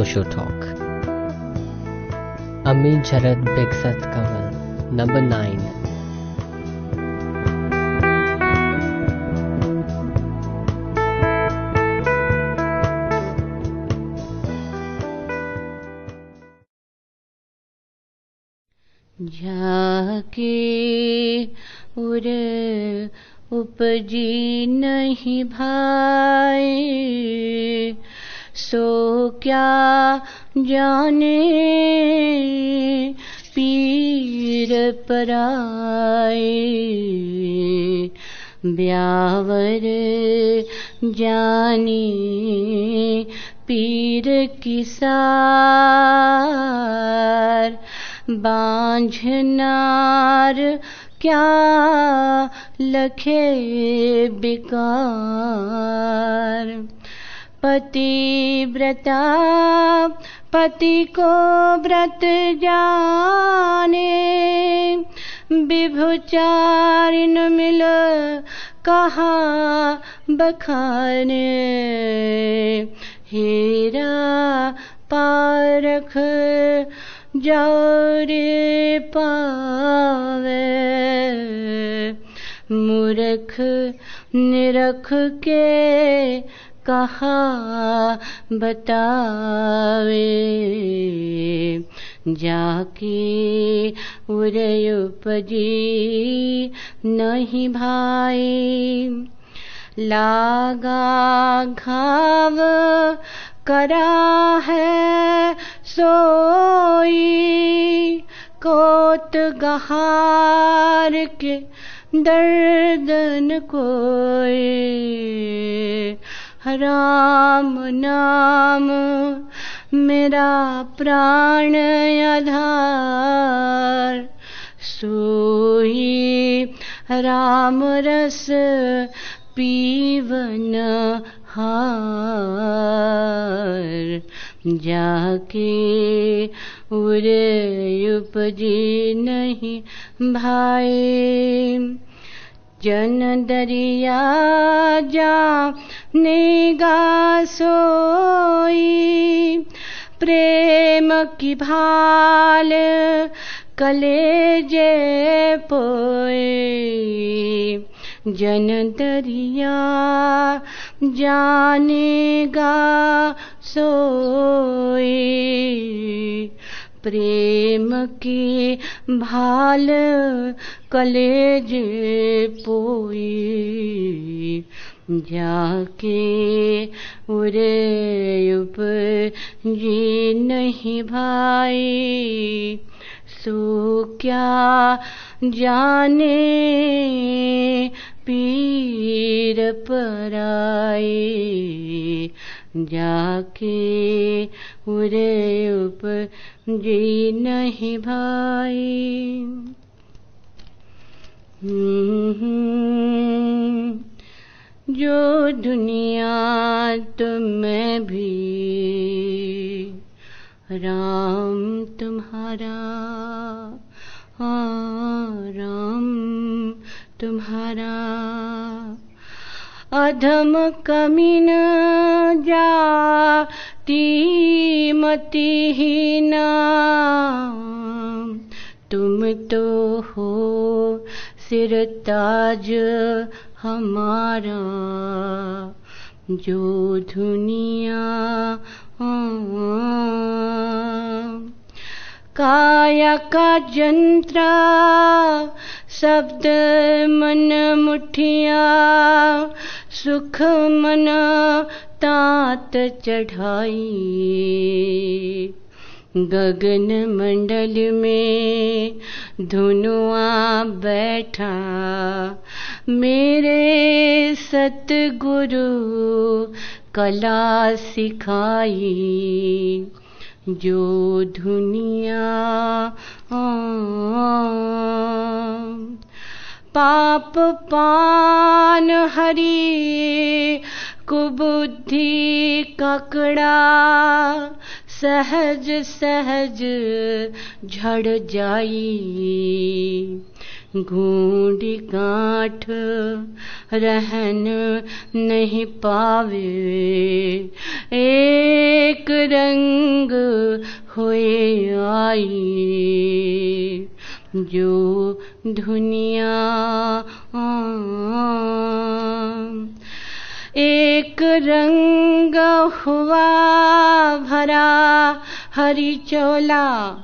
Osho Talk. Ami Jarad Begsat Kamal, number 9. पराए। ब्यावर जाने पीर किसार बांझनार क्या लखे बिकार। पतिव्रता पति को व्रत जाने, विभुचारिन मिल कहा बखाने। हीरा पारख जारे पावे, मूर्ख निरख के कहा बतावे। जाके उरे उपजी नहीं भाई लागा घाव करा है सोई। कोत गहार के दर्दन कोई राम नाम, मेरा प्राण आधार। सोई राम रस पीवन हार। जाके उरे उपजी नहीं भाई जन दरिया जा नेगा सोई। प्रेम की भाल कलेजे पोए। जन दरिया जानेगा सोई। प्रेम की भाल कलेज पोई, जाके उरे उप जी नहीं भाई। सो क्या जाने पीर पराए जाके उरे उप जी नहीं भाई। जो दुनिया तुम्हें भी राम तुम्हारा आ, राम तुम्हारा। अधम कमीन जाती मतिहीना। तुम तो हो सिर ताज हमारा जो दुनिया काया का जंत्र शब्द मन मुठिया सुख मन तात चढ़ाई गगन मंडल में धुनुआ बैठा, मेरे सतगुरु कला सिखाई। जो दुनिया पाप पान हरी कुबुद्धि ककड़ा सहज सहज झड़ जाई। घूंडी गांठ रहन नहीं पावे। एक रंग हुए आई जो दुनिया एक रंग हुआ भरा हरी चोला।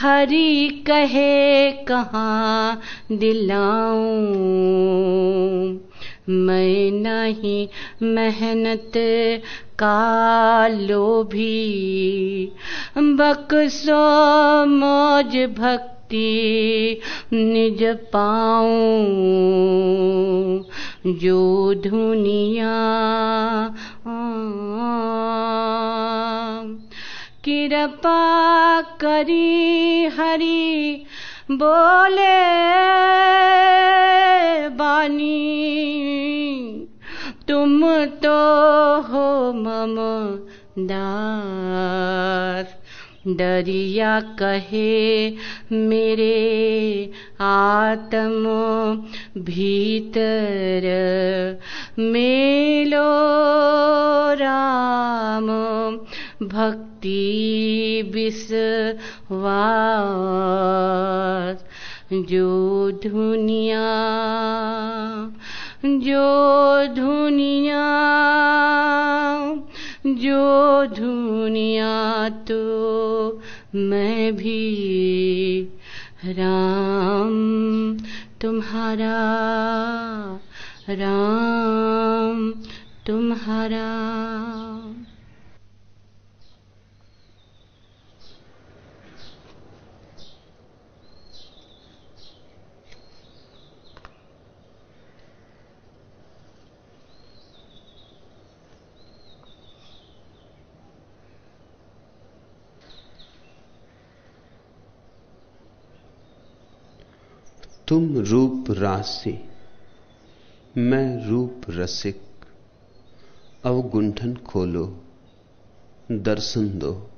हरी कहे कहाँ दिलाऊं? मैं नहीं मेहनत का लोभी। बक्सो मौज भक्ति निज पाऊँ। जो दुनिया कृपा करी हरि, बोले बानी। तुम तो हो मम दास दरिया कहे मेरे आत्म भीतर। मेलो राम भक्ति विश्वास, जो दुनिया जो दुनिया जो दुनिया तो मैं भी राम, तुम्हारा राम, तुम्हारा तुम रूप राशि, मैं रूप रसिक। अवगुंठन खोलो, दर्शन दो।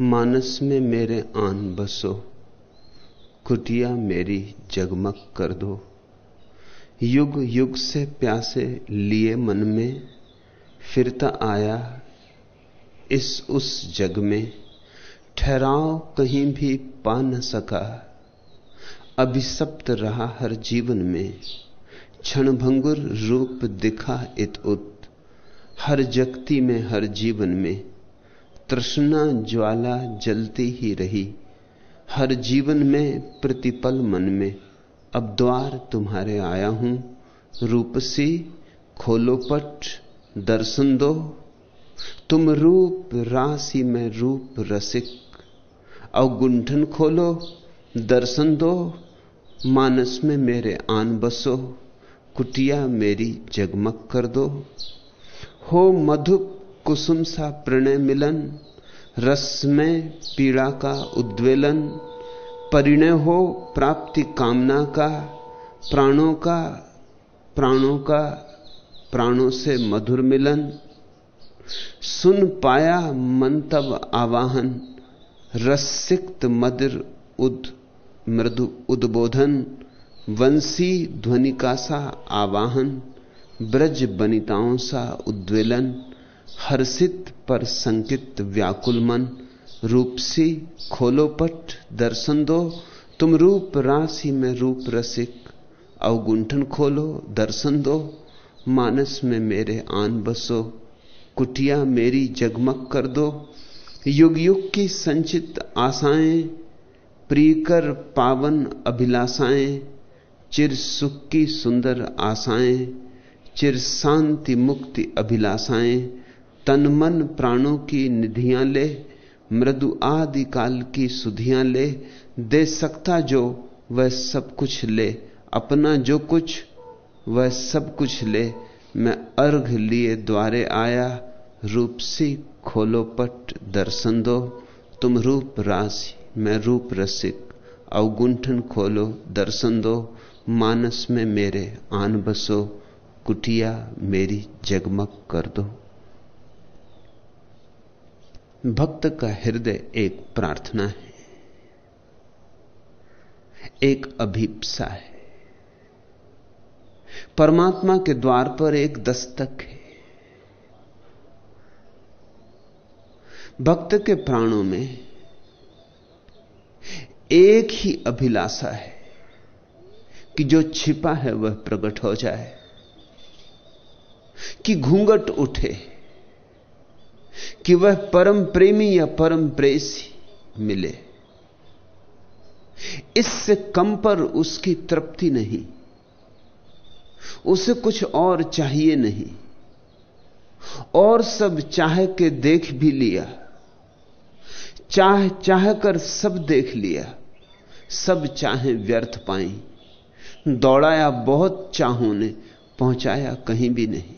मानस में मेरे आन बसो, कुटिया मेरी जगमग कर दो। युग युग से प्यासे लिए मन में, फिरता आया इस उस जग में। ठहराव कहीं भी पा न सका अभिशप्त रहा हर जीवन में। क्षणभंगुर रूप दिखा इत उत। हर जगती में, हर जीवन में। तृष्णा ज्वाला जलती ही रही। हर जीवन में प्रतिपल मन में। अब द्वार तुम्हारे आया हूँ। रूपसी, खोलो पट, दर्शन दो। तुम रूप, राशि में रूप रसिक। अवगुंठन खोलो, दर्शन दो। मानस में मेरे आन बसो, कुटिया मेरी जगमग कर दो। हो मधु कुसुम सा प्रणय मिलन, रस में पीड़ा का उद्वेलन। परिणय हो प्राप्ति कामना का, प्राणों का प्राणों का, प्राणों से मधुर मिलन। सुन पाया मन तब आवाहन रसिक्त मधुर उद मृदु उद्बोधन, वंशी ध्वनि का सा आवाहन, ब्रज बनिताओं सा उद्वेलन, हर्षित पर संकित व्याकुल मन, रूपसी खोलो पट दर्शन दो, तुम रूप राशि में रूप रसिक, अवगुंठन खोलो दर्शन दो, मानस में मेरे आन बसो, कुटिया मेरी जगमग कर दो, युग युग की संचित आशाएँ प्रियकर पावन अभिलाषाएँ, चिर सुख की सुंदर आशाएँ, चिर शांति मुक्ति अभिलाषाएँ, तन मन प्राणों की निधियाँ ले, मृदु आदि काल की सुधियाँ ले, दे सकता जो वह सब कुछ ले, अपना जो कुछ वह सब कुछ ले, मैं अर्घ लिए द्वारे आया, रूप सी खोलो पट दर्शन दो, तुम रूप राशि। मैं रूप रसिक, अवगुंठन खोलो, दर्शन दो, मानस में मेरे आन बसो, कुटिया मेरी जगमग कर दो। भक्त का हृदय एक प्रार्थना है, एक अभीपसा है। परमात्मा के द्वार पर एक दस्तक है। भक्त के प्राणों में एक ही अभिलाषा है कि जो छिपा है वह प्रकट हो जाए, कि घूंघट उठे, कि वह परम प्रेमी या परम प्रेसी मिले। इससे कम पर उसकी तृप्ति नहीं, उसे कुछ और चाहिए नहीं, और सब चाह के देख भी लिया। चाह चाह कर सब देख लिया। सब चाहे व्यर्थ पाई। दौड़ाया बहुत चाहों ने, पहुँचाया कहीं भी नहीं।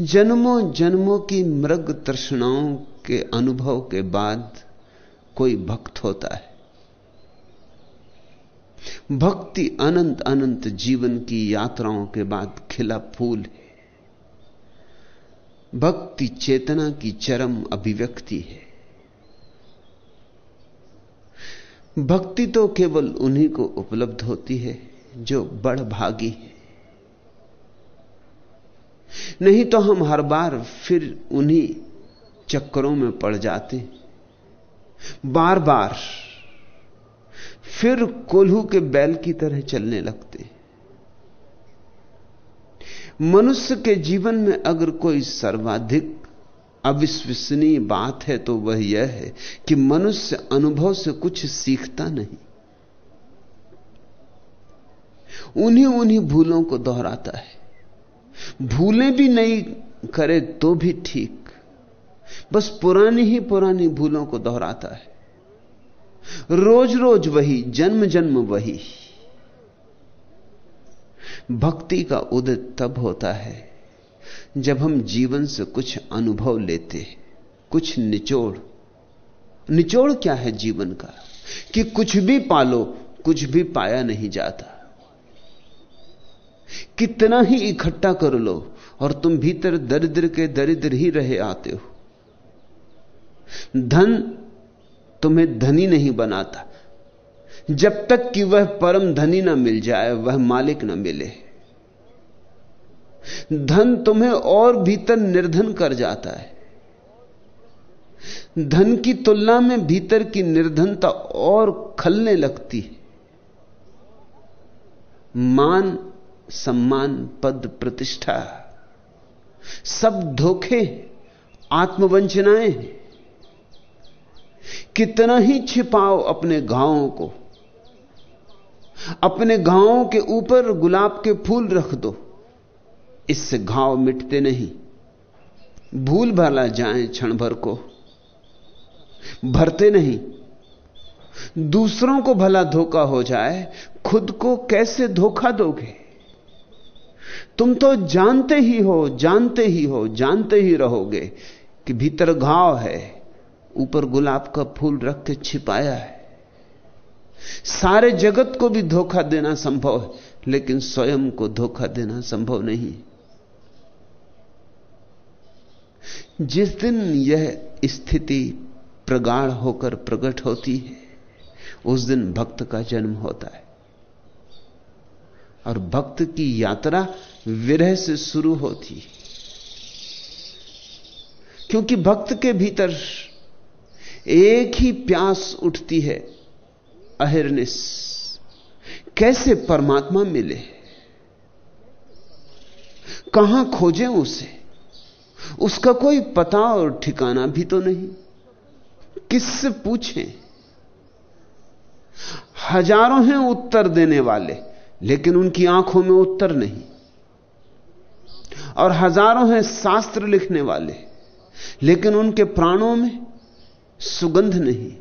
जन्मों जन्मों की मृग तृष्णाओं के अनुभव के बाद कोई भक्त होता है। भक्ति अनंत अनंत जीवन की यात्राओं के बाद खिला फूल है। भक्ति चेतना की चरम अभिव्यक्ति है। भक्ति तो केवल उन्हीं को उपलब्ध होती है जो बड़ भागी है। नहीं तो हम हर बार फिर उन्हीं चक्करों में पड़ जाते बार बार फिर कोल्हू के बैल की तरह चलने लगते मनुष्य के जीवन में अगर कोई सर्वाधिक अविश्वसनीय बात है तो वह यह है कि मनुष्य अनुभव से कुछ सीखता नहीं। उन्हीं उन्हीं भूलों को दोहराता है। भूलें भी नहीं करे तो भी ठीक। बस पुरानी ही पुरानी भूलों को दोहराता है। रोज रोज वही जन्म जन्म वही। भक्ति का उदय तब होता है जब हम जीवन से कुछ अनुभव लेते कुछ निचोड़। निचोड़ क्या है जीवन का? कि कुछ भी पालो, कुछ भी पाया नहीं जाता। कितना ही इकट्ठा कर लो और तुम भीतर दरिद्र के दरिद्र ही रहे आते हो। धन तुम्हें धनी नहीं बनाता। जब तक कि वह परम धनी ना मिल जाए, वह मालिक ना मिले। धन तुम्हें और भीतर निर्धन कर जाता है। धन की तुलना में भीतर की निर्धनता और खलने लगती है। मान, सम्मान, पद, प्रतिष्ठा, सब धोखे, आत्मवंचनाएँ कितना ही छिपाओ अपने गाँवों को अपने गाँवों के ऊपर गुलाब के फूल रख दो। इससे घाव मिटते नहीं। भूल भला जाए क्षण भर को। भरते नहीं। दूसरों को भला धोखा हो जाए, खुद को कैसे धोखा दोगे? तुम तो जानते ही हो, जानते ही हो, जानते ही रहोगे कि भीतर घाव है, ऊपर गुलाब का फूल रख के छिपाया है। सारे जगत को भी धोखा देना संभव है, लेकिन स्वयं को धोखा देना संभव नहीं जिस दिन यह स्थिति प्रगाढ़ होकर प्रकट होती है, उस दिन भक्त का जन्म होता है। और भक्त की यात्रा विरह से शुरू होती है। क्योंकि भक्त के भीतर एक ही प्यास उठती है अहिर्निस। कैसे परमात्मा मिले? कहाँ खोजें उसे? उसका कोई पता और ठिकाना भी तो नहीं। किससे पूछें? हज़ारों हैं उत्तर देने वाले, लेकिन उनकी आँखों में उत्तर नहीं। और हज़ारों हैं शास्त्र लिखने वाले, लेकिन उनके प्राणों में सुगंध नहीं।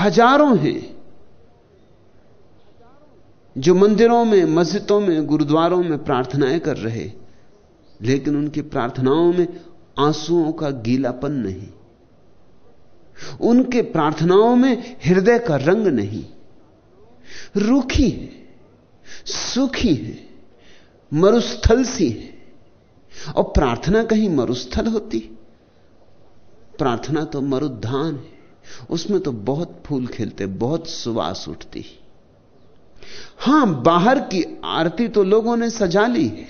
हज़ारों हैं जो मंदिरों में, मस्जिदों में, गुरुद्वारों में प्रार्थनाएँ कर रहे लेकिन उनकी प्रार्थनाओं में आंसुओं का गीलापन नहीं। उनके प्रार्थनाओं में हृदय का रंग नहीं। रूखी है, सुखी है, मरुस्थल सी है। और प्रार्थना कहीं मरुस्थल होती? प्रार्थना तो मरुद्धान है। उसमें तो बहुत फूल खिलते, बहुत सुवास उठती। हाँ, बाहर की आरती तो लोगों ने सजा ली है,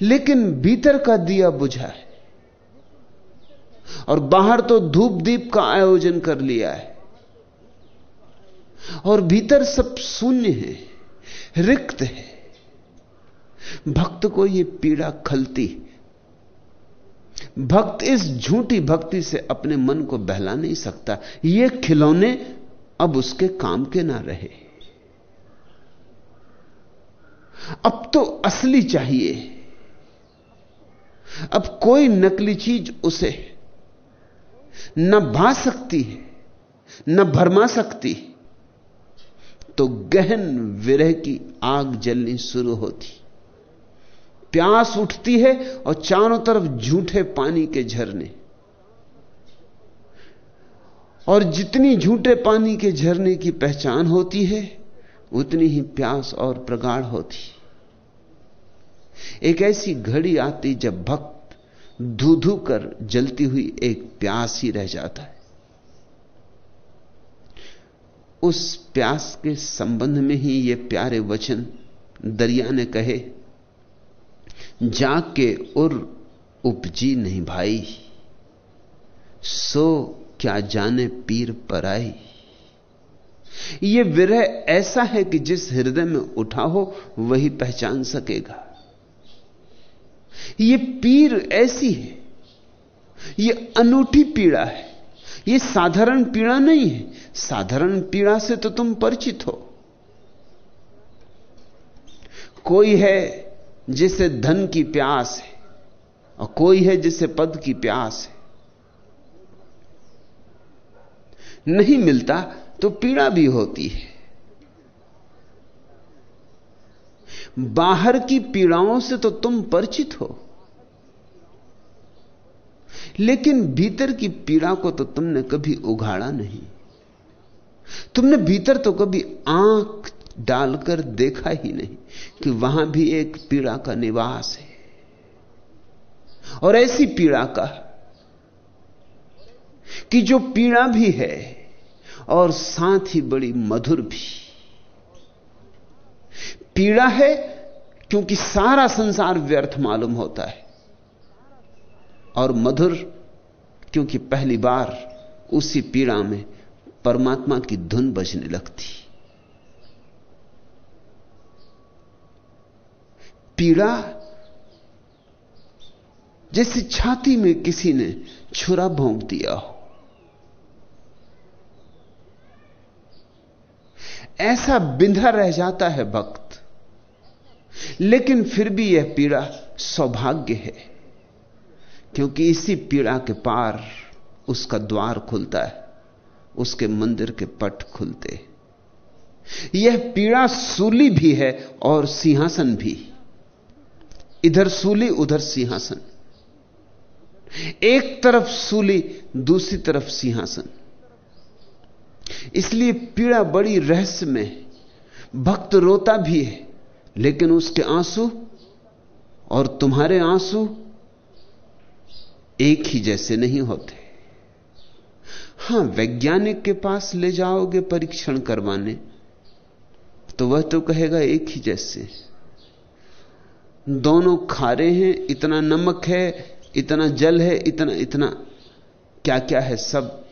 लेकिन भीतर का दिया बुझा है। और बाहर तो धूप दीप का आयोजन कर लिया है। और भीतर सब शून्य है, रिक्त है। भक्त को यह पीड़ा खलती भक्त इस झूठी भक्ति से अपने मन को बहला नहीं सकता। ये खिलौने अब उसके काम के ना रहे। अब तो असली चाहिए। अब कोई नकली चीज़ उसे न भा सकती है, न भरमा सकती। तो गहन विरह की आग जलनी शुरू होती। प्यास उठती है और चारों तरफ़ झूठे पानी के झरने। और जितनी झूठे पानी के झरने की पहचान होती है, उतनी ही प्यास और प्रगाढ़ होती एक ऐसी घड़ी आती जब भक्त धू धू कर जलती हुई एक प्यास ही रह जाता है। उस प्यास के संबंध में ही ये प्यारे वचन दरिया ने कहे जाग के उर उपजी नहीं भाई। सो क्या जाने पीर पर आई यह विरह ऐसा है कि जिस हृदय में उठा हो, वही पहचान सकेगा। यह पीर ऐसी है। यह अनूठी पीड़ा है। यह साधारण पीड़ा नहीं है। साधारण पीड़ा से तो तुम परिचित हो। कोई है जिसे धन की प्यास है और कोई है जिसे पद की प्यास है। नहीं मिलता तो पीड़ा भी होती है। बाहर की पीड़ाओं से तो तुम परिचित हो, लेकिन भीतर की पीड़ा को तो तुमने कभी उघाड़ा नहीं। तुमने भीतर तो कभी आँख डालकर देखा ही नहीं कि वहाँ भी एक पीड़ा का निवास है। और ऐसी पीड़ा का कि जो पीड़ा भी है और साथ ही बड़ी मधुर भी। पीड़ा है क्योंकि सारा संसार व्यर्थ मालूम होता है और मधुर क्योंकि पहली बार उसी पीड़ा में परमात्मा की धुन बजने लगती। पीड़ा, जैसे छाती में किसी ने छुरा भोंक दिया हो। ऐसा बिंधा रह जाता है भक्त, लेकिन फिर भी यह पीड़ा सौभाग्य है, क्योंकि इसी पीड़ा के पार उसका द्वार खुलता है, उसके मंदिर के पट खुलते। यह पीड़ा सूली भी है और सिंहासन भी। इधर सूली, उधर सिंहासन। एक तरफ़ सूली, दूसरी तरफ़ सिंहासन। इसलिए पीड़ा बड़ी रहस्य में भक्त रोता भी है, लेकिन उसके आँसू और तुम्हारे आँसू एक ही जैसे नहीं होते। हाँ, वैज्ञानिक के पास ले जाओगे परीक्षण करवाने तो वह तो कहेगा एक ही जैसे। दोनों खारे हैं, इतना नमक है, इतना जल है, इतना इतना। क्या क्या है सब?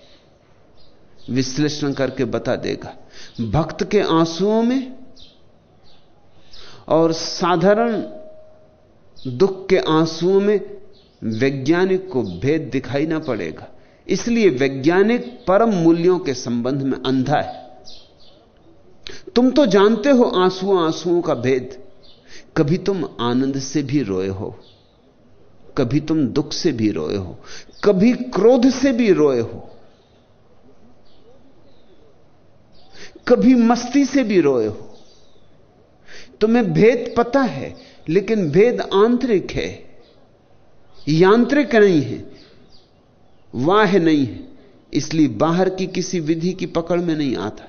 विश्लेषण करके बता देगा। भक्त के आंसुओं में और साधारण दुख के आंसुओं में वैज्ञानिक को भेद दिखाई ना पड़ेगा। इसलिए वैज्ञानिक परम मूल्यों के संबंध में अंधा है। तुम तो जानते हो आंसुओं आंसुओं का भेद। कभी तुम आनंद से भी रोए हो, कभी तुम दुख से भी रोए हो, कभी क्रोध से भी रोए हो, कभी मस्ती से भी रोए हो। तुम्हें भेद पता है, लेकिन भेद आंतरिक है, यांत्रिक नहीं है, वाह नहीं है, इसलिए बाहर की किसी विधि की पकड़ में नहीं आता।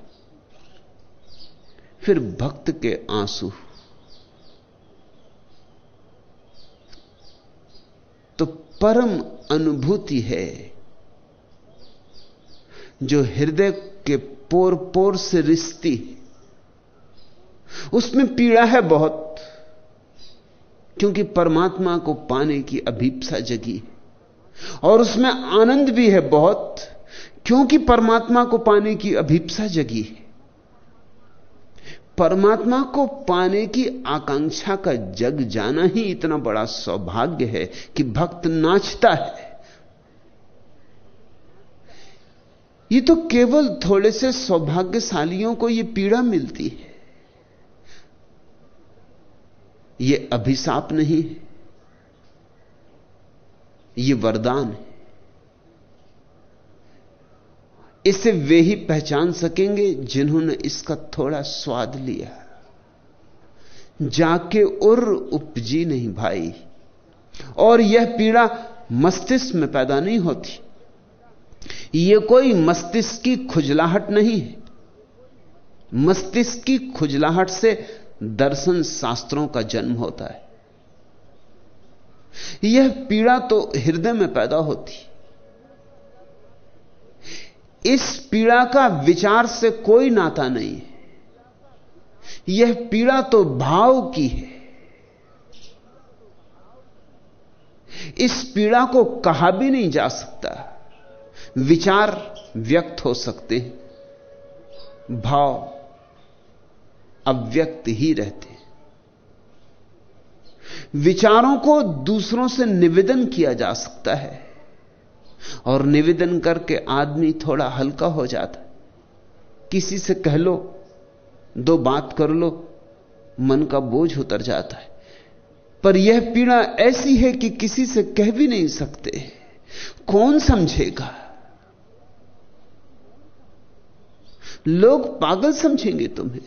फिर भक्त के आँसू तो परम अनुभूति है, जो हृदय के पोर पोर से रिश्ती उसमें पीड़ा है बहुत, क्योंकि परमात्मा को पाने की अभीपसा जगी और उसमें आनंद भी है बहुत, क्योंकि परमात्मा को पाने की अभीपसा जगी है। परमात्मा को पाने की आकांक्षा का जग जाना ही इतना बड़ा सौभाग्य है कि भक्त नाचता है। ये तो केवल थोड़े से सौभाग्यशालियों को ये पीड़ा मिलती है। ये अभिशाप नहीं है। ये वरदान है। इसे वे ही पहचान सकेंगे जिन्होंने इसका थोड़ा स्वाद लिया। जाके उर उपजी नहीं भाई। और यह पीड़ा मस्तिष्क में पैदा नहीं होती। यह कोई मस्तिष्क की खुजलाहट नहीं है। मस्तिष्क की खुजलाहट से दर्शन शास्त्रों का जन्म होता है। यह पीड़ा तो हृदय में पैदा होती। इस पीड़ा का विचार से कोई नाता नहीं है। यह पीड़ा तो भाव की है। इस पीड़ा को कहा भी नहीं जा सकता। विचार व्यक्त हो सकते हैं। भाव अव्यक्त ही रहते विचारों को दूसरों से निवेदन किया जा सकता है। और निवेदन करके आदमी थोड़ा हल्का हो जाता। किसी से कह लो, दो बात कर लो, मन का बोझ उतर जाता है। पर यह पीड़ा ऐसी है कि किसी से कह भी नहीं सकते। कौन समझेगा? लोग पागल समझेंगे तुम्हें।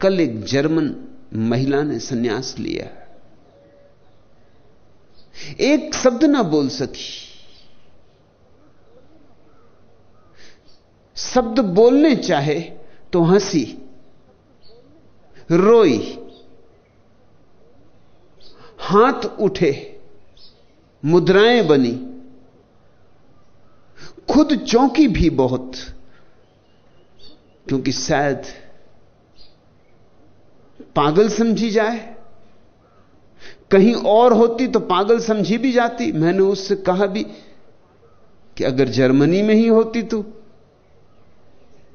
कल एक जर्मन महिला ने सन्यास लिया। एक शब्द ना बोल सकी। शब्द बोलने चाहे तो हँसी, रोई, हाथ उठे, मुद्राएँ बनी, खुद चौंकी भी बहुत, क्योंकि शायद पागल समझी जाए। कहीं और होती तो पागल समझी भी जाती। मैंने उससे कहा भी कि अगर जर्मनी में ही होती तो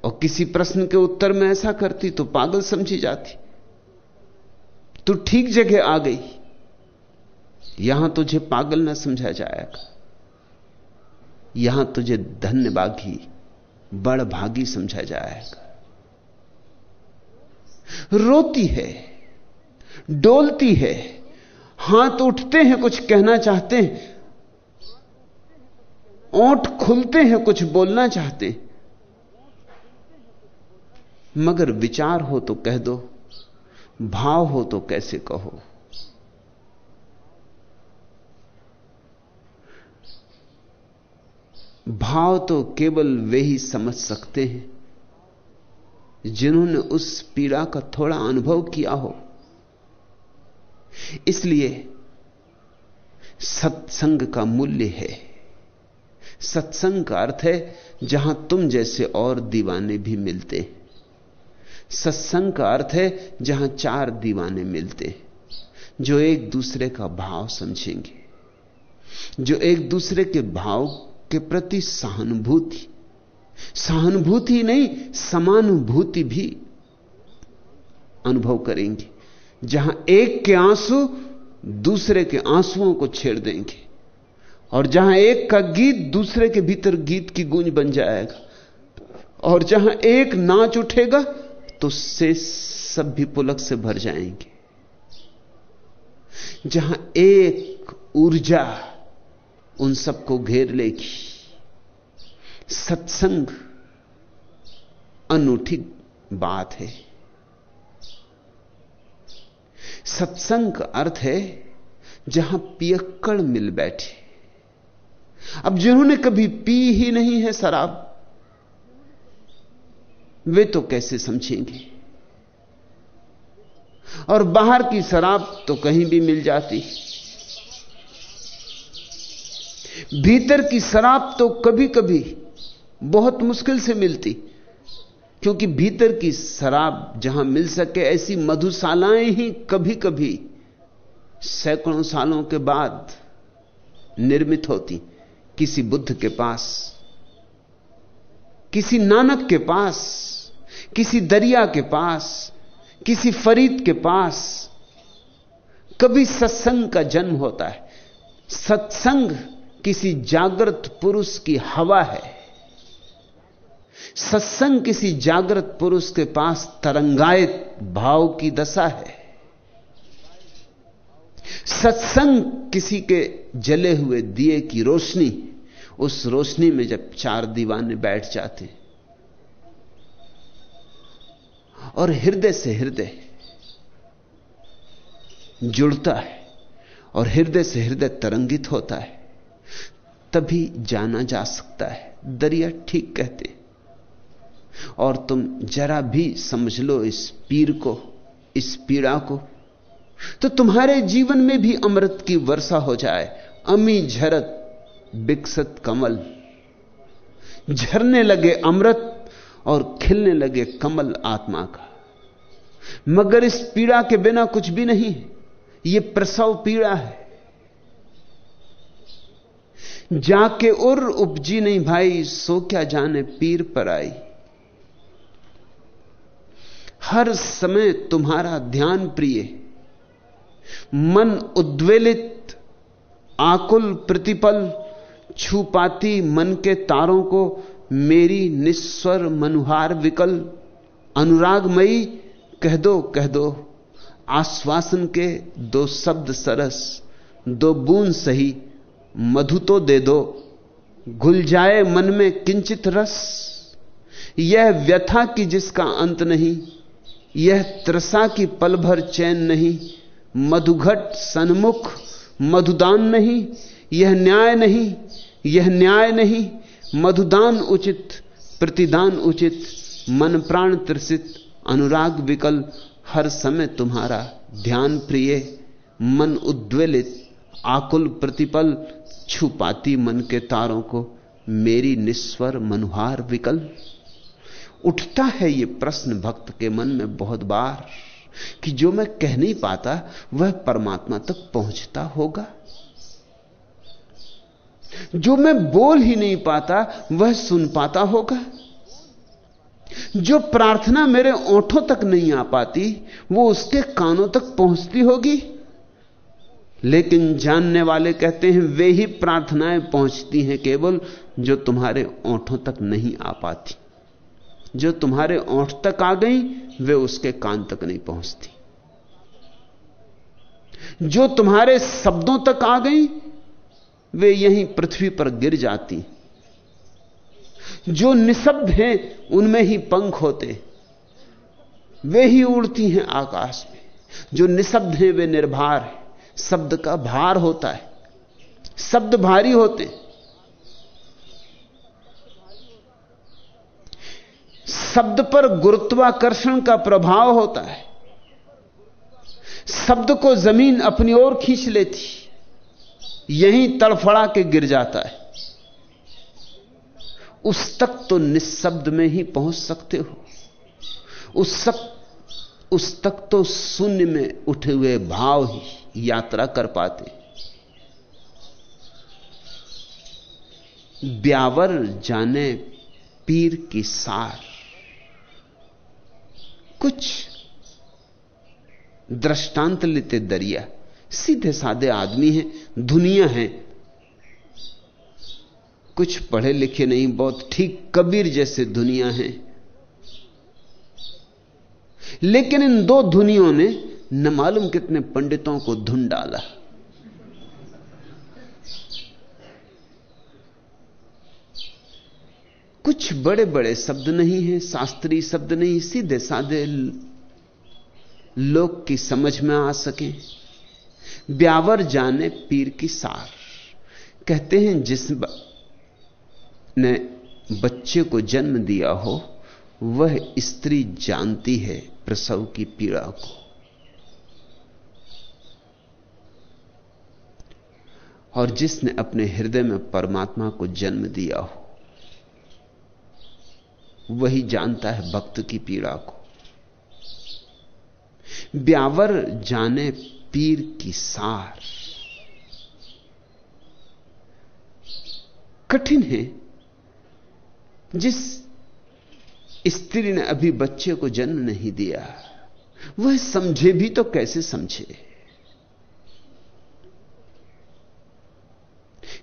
और किसी प्रश्न के उत्तर में ऐसा करती तो पागल समझी जाती। तू ठीक जगह आ गई। यहाँ तुझे पागल ना समझा जाएगा। यहाँ तुझे धन्य धन्यभागी बड़ भागी समझा जाएगा। रोती है, डोलती है हाथ उठते हैं, कुछ कहना चाहते हैं। ओठ खुलते हैं, कुछ बोलना चाहते हैं। मगर विचार हो तो कह दो, भाव हो तो कैसे कहो? भाव तो केवल वे ही समझ सकते हैं, जिन्होंने उस पीड़ा का थोड़ा अनुभव किया हो। इसलिए सत्संग का मूल्य है। सत्संग का अर्थ है, जहाँ तुम जैसे और दीवाने भी मिलते। सत्संग का अर्थ है, जहाँ चार दीवाने मिलते। जो एक दूसरे का भाव समझेंगे। जो एक दूसरे के भाव के प्रति सहानुभूति। सहानुभूति नहीं, समानुभूति भी अनुभव करेंगे। जहाँ एक के आँसू दूसरे के आंसुओं को छेड़ देंगे। और जहाँ एक का गीत दूसरे के भीतर गीत की गूंज बन जाएगा। और जहाँ एक नाच उठेगा तो से सब भी पुलक से भर जाएँगे। जहाँ एक ऊर्जा उन सबको घेर लेगी। सत्संग अनूठी बात है। सत्संग अर्थ है जहाँ पियक्कड़ मिल बैठे। अब जिन्होंने कभी पी ही नहीं है शराब, वे तो कैसे समझेंगे? और बाहर की शराब तो कहीं भी मिल जाती। भीतर की शराब तो कभी कभी बहुत मुश्किल से मिलती। क्योंकि भीतर की शराब जहाँ मिल सके ऐसी मधुशालाएँ ही कभी कभी सैकड़ों सालों के बाद निर्मित होती। किसी बुद्ध के पास, किसी नानक के पास, किसी दरिया के पास, किसी फरीद के पास कभी सत्संग का जन्म होता है। सत्संग किसी जागृत पुरुष की हवा है। सत्संग किसी जागृत पुरुष के पास तरंगायत भाव की दशा है। सत्संग किसी के जले हुए दिए की रोशनी, उस रोशनी में जब चार दीवाने बैठ जाते और हृदय से हृदय जुड़ता है और हृदय से हृदय तरंगित होता है, तभी जाना जा सकता है। दरिया ठीक कहते और तुम जरा भी समझ लो इस पीर को, इस पीड़ा को तो तुम्हारे जीवन में भी अमृत की वर्षा हो जाए। अमी झरत विकसत कमल। झरने लगे अमृत और खिलने लगे कमल आत्मा का। मगर इस पीड़ा के बिना कुछ भी नहीं यह प्रसव पीड़ा है। जाके उर उपजी नहीं भाई, सो क्या जाने पीर पर आई। हर समय तुम्हारा ध्यान प्रिय मन उद्वेलित, आकुल प्रतिपल छू पाती मन के तारों को मेरी निस्वर मनुहार विकल, अनुरागमयी, कह दो कह दो, आश्वासन के दो शब्द सरस, दो बूंद सही, मधु तो दे दो, घुल जाए मन में किंचित रस, यह व्यथा की जिसका अंत नहीं। यह त्रसा की पल भर चैन नहीं, मधुघट सन्मुख, मधुदान नहीं, यह न्याय नहीं, यह न्याय नहीं, मधुदान उचित, प्रतिदान उचित, मन प्राण त्रसित, अनुराग विकल, हर समय तुम्हारा ध्यान प्रिय, मन उद्वेलित, आकुल प्रतिपल, छुपाती मन के तारों को, मेरी निस्वर मनुहार विकल। उठता है यह प्रश्न भक्त के मन में बहुत बार कि जो मैं कह नहीं पाता, वह परमात्मा तक पहुँचता होगा। जो मैं बोल ही नहीं पाता, वह सुन पाता होगा। जो प्रार्थना मेरे ओंठों तक नहीं आ पाती, वो उसके कानों तक पहुँचती होगी। लेकिन जानने वाले कहते हैं, वे ही प्रार्थनाएँ पहुँचती हैं केवल जो तुम्हारे ओंठों तक नहीं आ पाती। जो तुम्हारे ओंठ तक आ गई, वे उसके कान तक नहीं पहुँचती। जो तुम्हारे शब्दों तक आ गई, वे यहीं पृथ्वी पर गिर जाती। जो निशब्द हैं, उनमें ही पंख होते। वे ही उड़ती हैं आकाश में। जो निशब्द हैं, वे निर्भार हैं। शब्द का भार होता है। शब्द भारी होते। शब्द पर गुरुत्वाकर्षण का प्रभाव होता है। शब्द को ज़मीन अपनी ओर खींच लेती, यहीं तड़फड़ा के गिर जाता है। उस तक तो निशब्द में ही पहुँच सकते हो। उस सक उस तक तो शून्य में उठे हुए भाव ही यात्रा कर पाते। ब्यावर जाने पीर की सार। कुछ दृष्टांत लेते दरिया। सीधे साधे आदमी हैं, दुनिया है। कुछ पढ़े लिखे नहीं, बहुत ठीक कबीर जैसे दुनिया है। लेकिन इन दो धुनियों ने न मालूम कितने पंडितों को धुन डाला। कुछ बड़े बड़े शब्द नहीं हैं, शास्त्रीय शब्द नहीं, सीधे साधे लोग की समझ में आ सके। ब्यावर जाने पीर की सार। कहते हैं, जिस ने बच्चे को जन्म दिया हो, वह स्त्री जानती है प्रसव की पीड़ा को। और जिसने अपने हृदय में परमात्मा को जन्म दिया हो वही जानता है भक्त की पीड़ा को। ब्यावर जाने पीर की सार। कठिन है। जिस स्त्री ने अभी बच्चे को जन्म नहीं दिया, वह समझे भी तो कैसे समझे?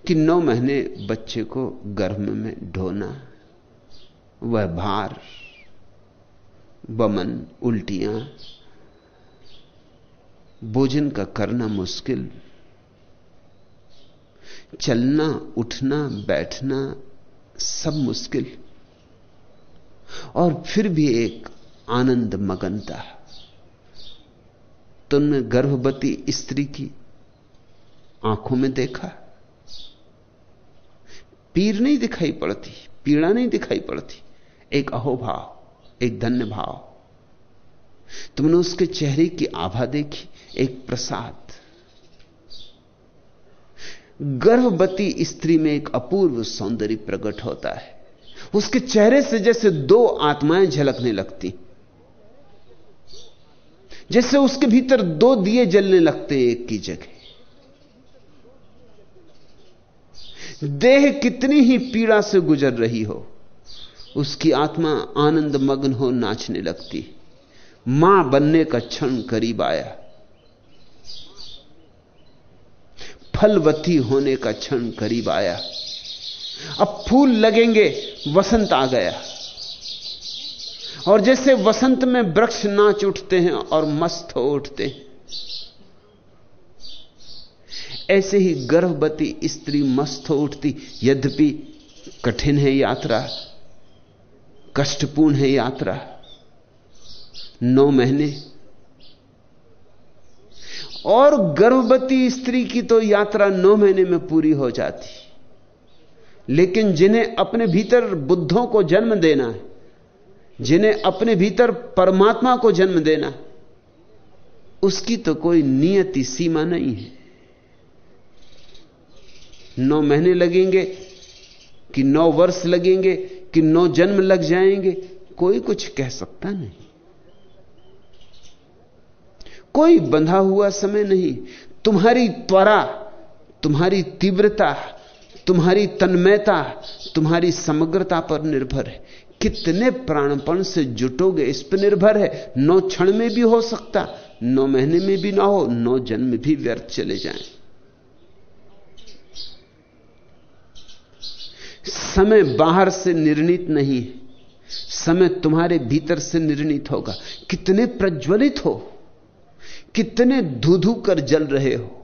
कि नौ महीने बच्चे को गर्भ में ढोना वह भार, बमन, उल्टियाँ, भोजन का करना मुश्किल। चलना, उठना, बैठना सब मुश्किल। और फिर भी एक आनंद मगनता। तुमने गर्भवती स्त्री की आँखों में देखा? पीर नहीं दिखाई पड़ती, पीड़ा नहीं दिखाई पड़ती। एक अहोभाव एक धन्य भाव। तुमने उसके चेहरे की आभा देखी, एक प्रसाद। गर्भवती स्त्री में एक अपूर्व सौंदर्य प्रकट होता है। उसके चेहरे से जैसे दो आत्माएँ झलकने लगती। जैसे उसके भीतर दो दिए जलने लगते एक की जगह। देह कितनी ही पीड़ा से गुजर रही हो उसकी आत्मा आनंद मग्न हो नाचने लगती। माँ बनने का क्षण करीब आया। फलवती होने का क्षण करीब आया। अब फूल लगेंगे, वसंत आ गया। और जैसे वसंत में वृक्ष नाच उठते हैं और मस्त हो उठते हैं। ऐसे ही गर्भवती स्त्री मस्त हो उठती। यद्यपि कठिन है यात्रा कष्टपूर्ण है यात्रा। नौ महीने। और गर्भवती स्त्री की तो यात्रा नौ महीने में पूरी हो जाती। लेकिन जिन्हें अपने भीतर बुद्धों को जन्म देना है, जिन्हें अपने भीतर परमात्मा को जन्म देना, उसकी तो कोई नियति सीमा नहीं है। नौ महीने लगेंगे कि नौ वर्ष लगेंगे कि नौ जन्म लग जाएँगे? कोई कुछ कह सकता नहीं। कोई बंधा हुआ समय नहीं। तुम्हारी त्वरा, तुम्हारी तीव्रता, तुम्हारी तन्मयता, तुम्हारी समग्रता पर निर्भर है। कितने प्राणपण से जुटोगे इस पर निर्भर है। नौ क्षण में भी हो सकता, नौ महीने में भी ना हो, नौ जन्म भी व्यर्थ चले जाएँ। समय बाहर से निर्णित नहीं समय तुम्हारे भीतर से निर्णित होगा। कितने प्रज्वलित हो, कितने धू कर जल रहे हो।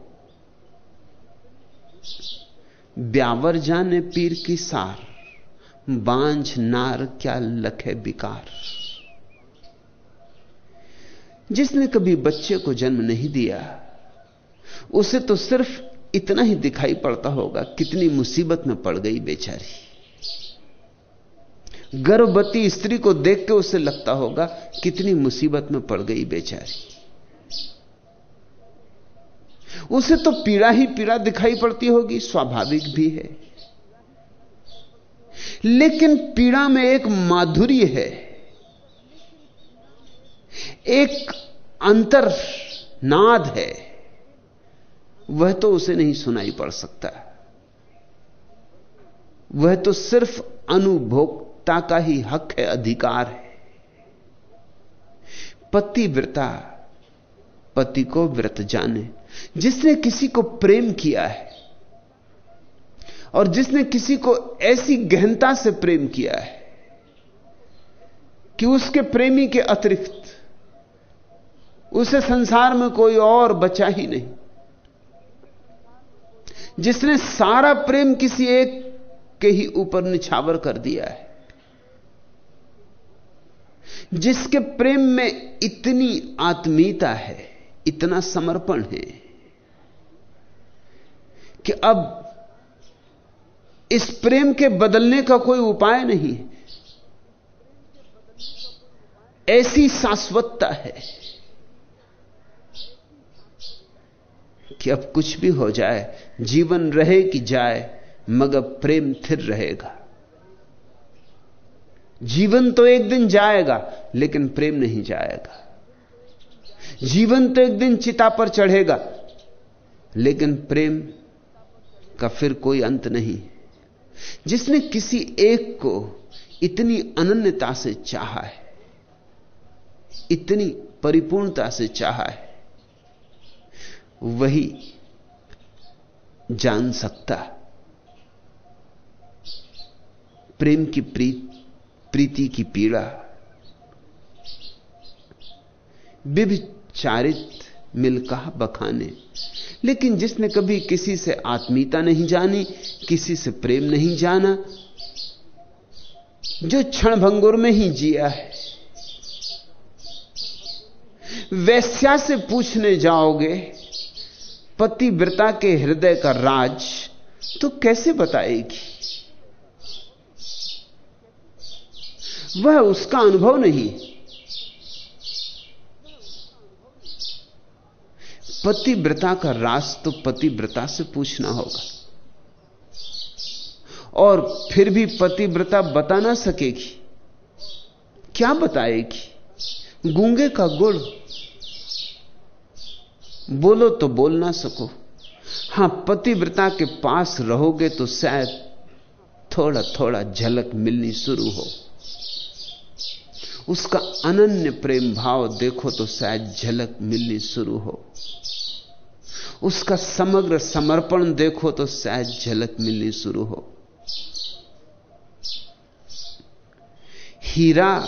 ब्यावर जाने पीर की सार, बांझ नार क्या लखे बिकार जिसने कभी बच्चे को जन्म नहीं दिया, उसे तो सिर्फ़ इतना ही दिखाई पड़ता होगा कितनी मुसीबत में पड़ गई बेचारी। गर्भवती स्त्री को देख के उसे लगता होगा कितनी मुसीबत में पड़ गई बेचारी। उसे तो पीड़ा ही पीड़ा दिखाई पड़ती होगी, स्वाभाविक भी है। लेकिन पीड़ा में एक माधुर्य है, एक अंतर नाद है। वह तो उसे नहीं सुनाई पड़ सकता। वह तो सिर्फ़ अनुभोक्ता का ही हक है, अधिकार है। पति व्रता पति को व्रत जाने। जिसने किसी को प्रेम किया है और जिसने किसी को ऐसी गहनता से प्रेम किया है कि उसके प्रेमी के अतिरिक्त उसे संसार में कोई और बचा ही नहीं। जिसने सारा प्रेम किसी एक के ही ऊपर निछावर कर दिया है। जिसके प्रेम में इतनी आत्मीयता है, इतना समर्पण है, कि अब इस प्रेम के बदलने का कोई उपाय नहीं ऐसी शाश्वतता है कि अब कुछ भी हो जाए, जीवन रहे कि जाए, मगर प्रेम थिर रहेगा। जीवन तो एक दिन जाएगा, लेकिन प्रेम नहीं जाएगा। जीवन तो एक दिन चिता पर चढ़ेगा, लेकिन प्रेम का फिर कोई अंत नहीं। जिसने किसी एक को इतनी अनन्यता से चाहा है, इतनी परिपूर्णता से चाहा है वही जान सकता। प्रेम की प्रीत की पीड़ा। विभिचारित मिलका बखाने। लेकिन जिसने कभी किसी से आत्मीयता नहीं जानी, किसी से प्रेम नहीं जाना, जो क्षण भंगुर में ही जिया है, वैश्या से पूछने जाओगे पतिव्रता के हृदय का राज तो कैसे बताएगी? वह उसका अनुभव नहीं। पतिव्रता का राज तो पतिव्रता से पूछना होगा। और फिर भी पतिव्रता बता ना सकेगी। क्या बताएगी? गूँगे का गुड़ बोलो तो बोल ना सको। हाँ, पतिव्रता के पास रहोगे तो शायद थोड़ा थोड़ा झलक मिलनी शुरू हो। उसका अनन्य प्रेम भाव देखो तो शायद झलक मिलनी शुरू हो। उसका समग्र समर्पण देखो तो शायद झलक मिलनी शुरू हो। हीरा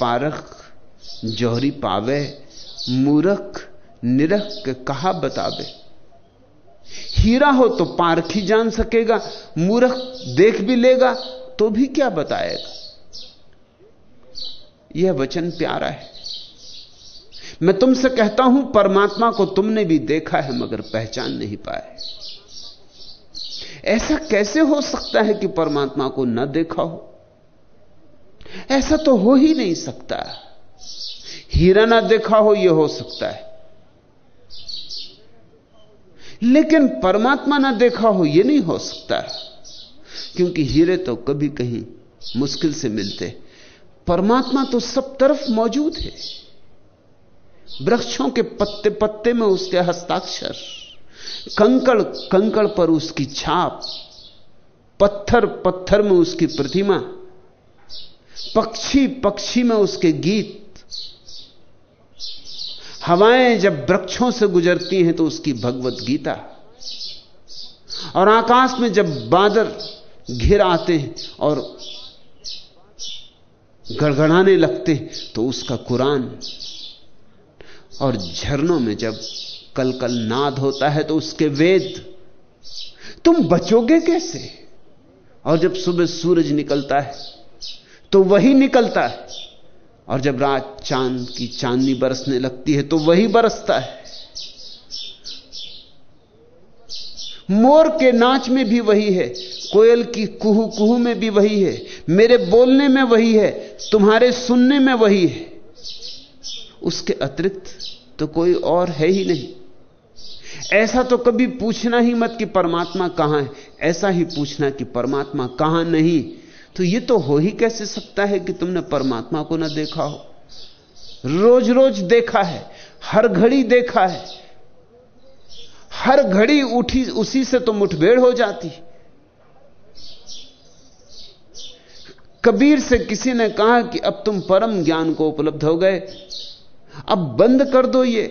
पारख जौहरी पावे, मूरख निरख के कहा बतावे। हीरा हो तो पारख ही जान सकेगा, मूर्ख देख भी लेगा तो भी क्या बताएगा? यह वचन प्यारा है। मैं तुमसे कहता हूँ, परमात्मा को तुमने भी देखा है, मगर पहचान नहीं पाए। ऐसा कैसे हो सकता है कि परमात्मा को न देखा हो? ऐसा तो हो ही नहीं सकता। हीरा ना देखा हो, यह हो सकता है। लेकिन परमात्मा ना देखा हो यह नहीं हो सकता। क्योंकि हीरे तो कभी कहीं मुश्किल से मिलते। परमात्मा तो सब तरफ़ मौजूद है। वृक्षों के पत्ते पत्ते में उसके हस्ताक्षर, कंकड़ कंकड़ पर उसकी छाप पत्थर पत्थर में उसकी प्रतिमा पक्षी पक्षी में उसके गीत हवाएँ जब वृक्षों से गुजरती हैं तो उसकी भगवत गीता। और आकाश में जब बादल घिर आते हैं और गड़गड़ाने लगते हैं तो उसका कुरान। और झरनों में जब कल कल नाद होता है तो उसके वेद। तुम बचोगे कैसे? और जब सुबह सूरज निकलता है तो वही निकलता है। और जब रात चाँद की चांदनी बरसने लगती है तो वही बरसता है। मोर के नाच में भी वही है, कोयल की कुहू कुहू में भी वही है, मेरे बोलने में वही है, तुम्हारे सुनने में वही है। उसके अतिरिक्त तो कोई और है ही नहीं। ऐसा तो कभी पूछना ही मत कि परमात्मा कहाँ है, ऐसा ही पूछना कि परमात्मा कहाँ नहीं। तो यह तो हो ही कैसे सकता है कि तुमने परमात्मा को ना देखा हो? रोज रोज देखा है, हर घड़ी देखा है, हर घड़ी उठी, उसी से तो मुठभेड़ हो जाती। कबीर से किसी ने कहा कि अब तुम परम ज्ञान को उपलब्ध हो गए, अब बंद कर दो ये।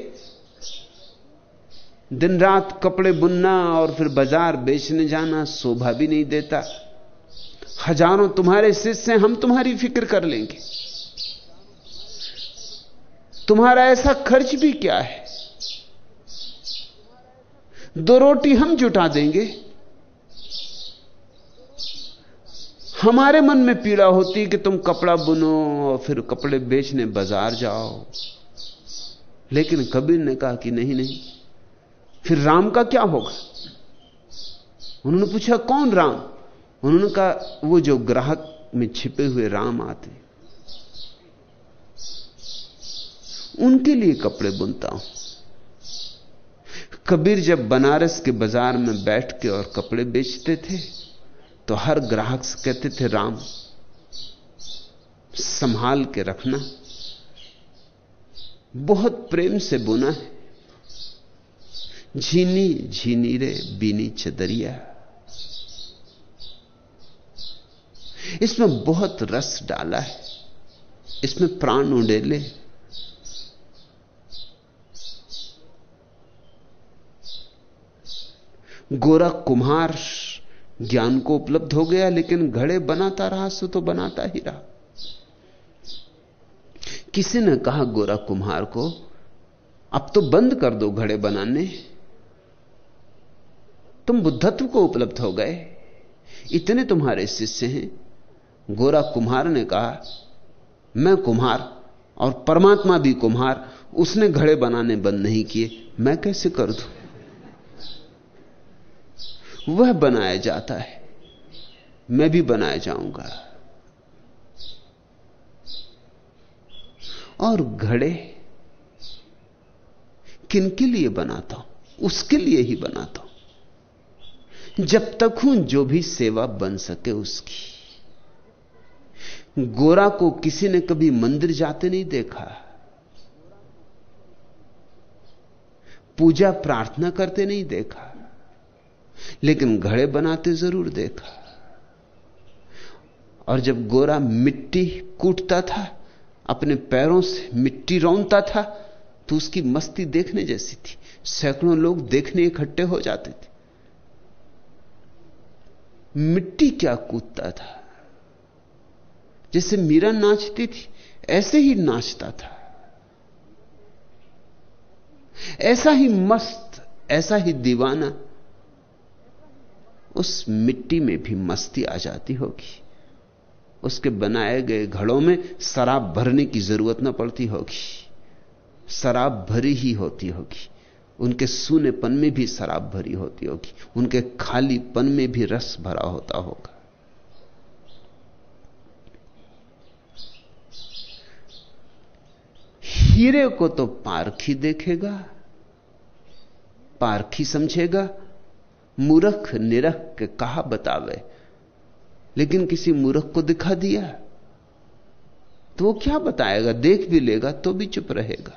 दिन रात कपड़े बुनना और फिर बाज़ार बेचने जाना शोभा भी नहीं देता। हज़ारों तुम्हारे शिष्य हैं हम तुम्हारी फ़िक्र कर लेंगे। तुम्हारा ऐसा खर्च भी क्या है? दो रोटी हम जुटा देंगे। हमारे मन में पीड़ा होती कि तुम कपड़ा बुनो और फिर कपड़े बेचने बाज़ार जाओ। लेकिन कबीर ने कहा कि नहीं नहीं। फिर राम का क्या होगा? उन्होंने पूछा, कौन राम? उन्होंने कहा वो जो ग्राहक में छिपे हुए राम आते, उनके लिए कपड़े बुनता हूँ। कबीर जब बनारस के बाज़ार में बैठ के और कपड़े बेचते थे तो हर ग्राहक से कहते थे, राम, संभाल के रखना। बहुत प्रेम से बुना है। झीनी झीनी रे, बीनी चदरिया। इसमें बहुत रस डाला है। इसमें प्राण उड़ेले। गोरा कुम्हार ज्ञान को उपलब्ध हो गया, लेकिन घड़े बनाता रहा, सो तो बनाता ही रहा। किसी ने कहा, गोरा कुम्हार को, अब तो बंद कर दो घड़े बनाने। तुम बुद्धत्व को उपलब्ध हो गए। इतने तुम्हारे शिष्य हैं गोरा कुम्हार ने कहा, मैं कुम्हार और परमात्मा भी कुम्हार, उसने घड़े बनाने बंद नहीं किए, मैं कैसे कर दू? वह बनाया जाता है, मैं भी बनाया जाऊँगा। और घड़े किनके लिए बनाता हूँ? उसके लिए ही बनाता हूँ। जब तक हूँ, जो भी सेवा बन सके उसकी। गोरा को किसी ने कभी मंदिर जाते नहीं देखा। पूजा प्रार्थना करते नहीं देखा। लेकिन घड़े बनाते ज़रूर देखा। और जब गोरा मिट्टी कूटता था, अपने पैरों से मिट्टी रौनता था तो उसकी मस्ती देखने जैसी थी। सैकड़ों लोग देखने इकट्ठे हो जाते थे। मिट्टी क्या कूदता था? जैसे मीरा नाचती थी, ऐसे ही नाचता था। ऐसा ही मस्त, ऐसा ही दीवाना, उस मिट्टी में भी मस्ती आ जाती होगी। उसके बनाए गए घड़ों में शराब भरने की ज़रूरत न पड़ती होगी। शराब भरी ही होती होगी। उनके सूनेपन में भी शराब भरी होती होगी। उनके खालीपन में भी रस भरा होता होगा। हीरे को तो पारखी देखेगा, पारखी समझेगा, मूर्ख निरख के कहा बतावे, लेकिन किसी मूर्ख को दिखा दिया तो वो क्या बताएगा, देख भी लेगा तो भी चुप रहेगा।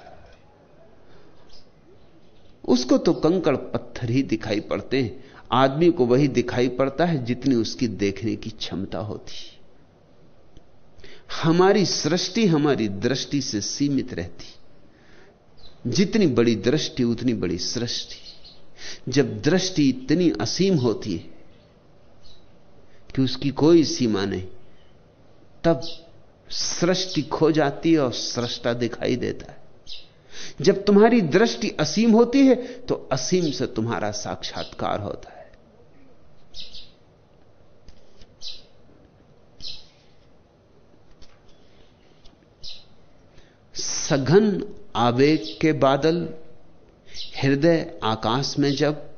उसको तो कंकड़ पत्थर ही दिखाई पड़ते हैं, आदमी को वही दिखाई पड़ता है जितनी उसकी देखने की क्षमता होती। हमारी सृष्टि हमारी दृष्टि से सीमित रहती। जितनी बड़ी दृष्टि, उतनी बड़ी सृष्टि। जब दृष्टि इतनी असीम होती है कि उसकी कोई सीमा नहीं, तब सृष्टि खो जाती है और सृष्टा दिखाई देता है। जब तुम्हारी दृष्टि असीम होती है तो असीम से तुम्हारा साक्षात्कार होता है। सघन आवेग के बादल, हृदय आकाश में जब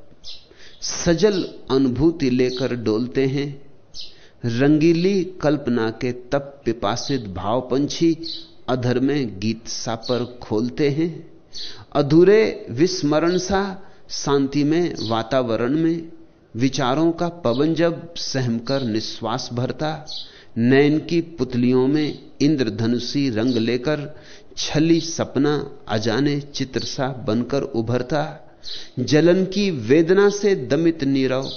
सजल अनुभूति लेकर डोलते हैं, रंगीली कल्पना के तप पिपासित भाव पंछी अधर में गीत सा पर खोलते हैं, अधूरे विस्मरण सा शांति में वातावरण में विचारों का पवन जब सहमकर निश्वास भरता नैन की पुतलियों में इंद्रधनुषी रंग लेकर छली सपना अजाने चित्र सा बनकर उभरता, जलन की वेदना से दमित नीरव,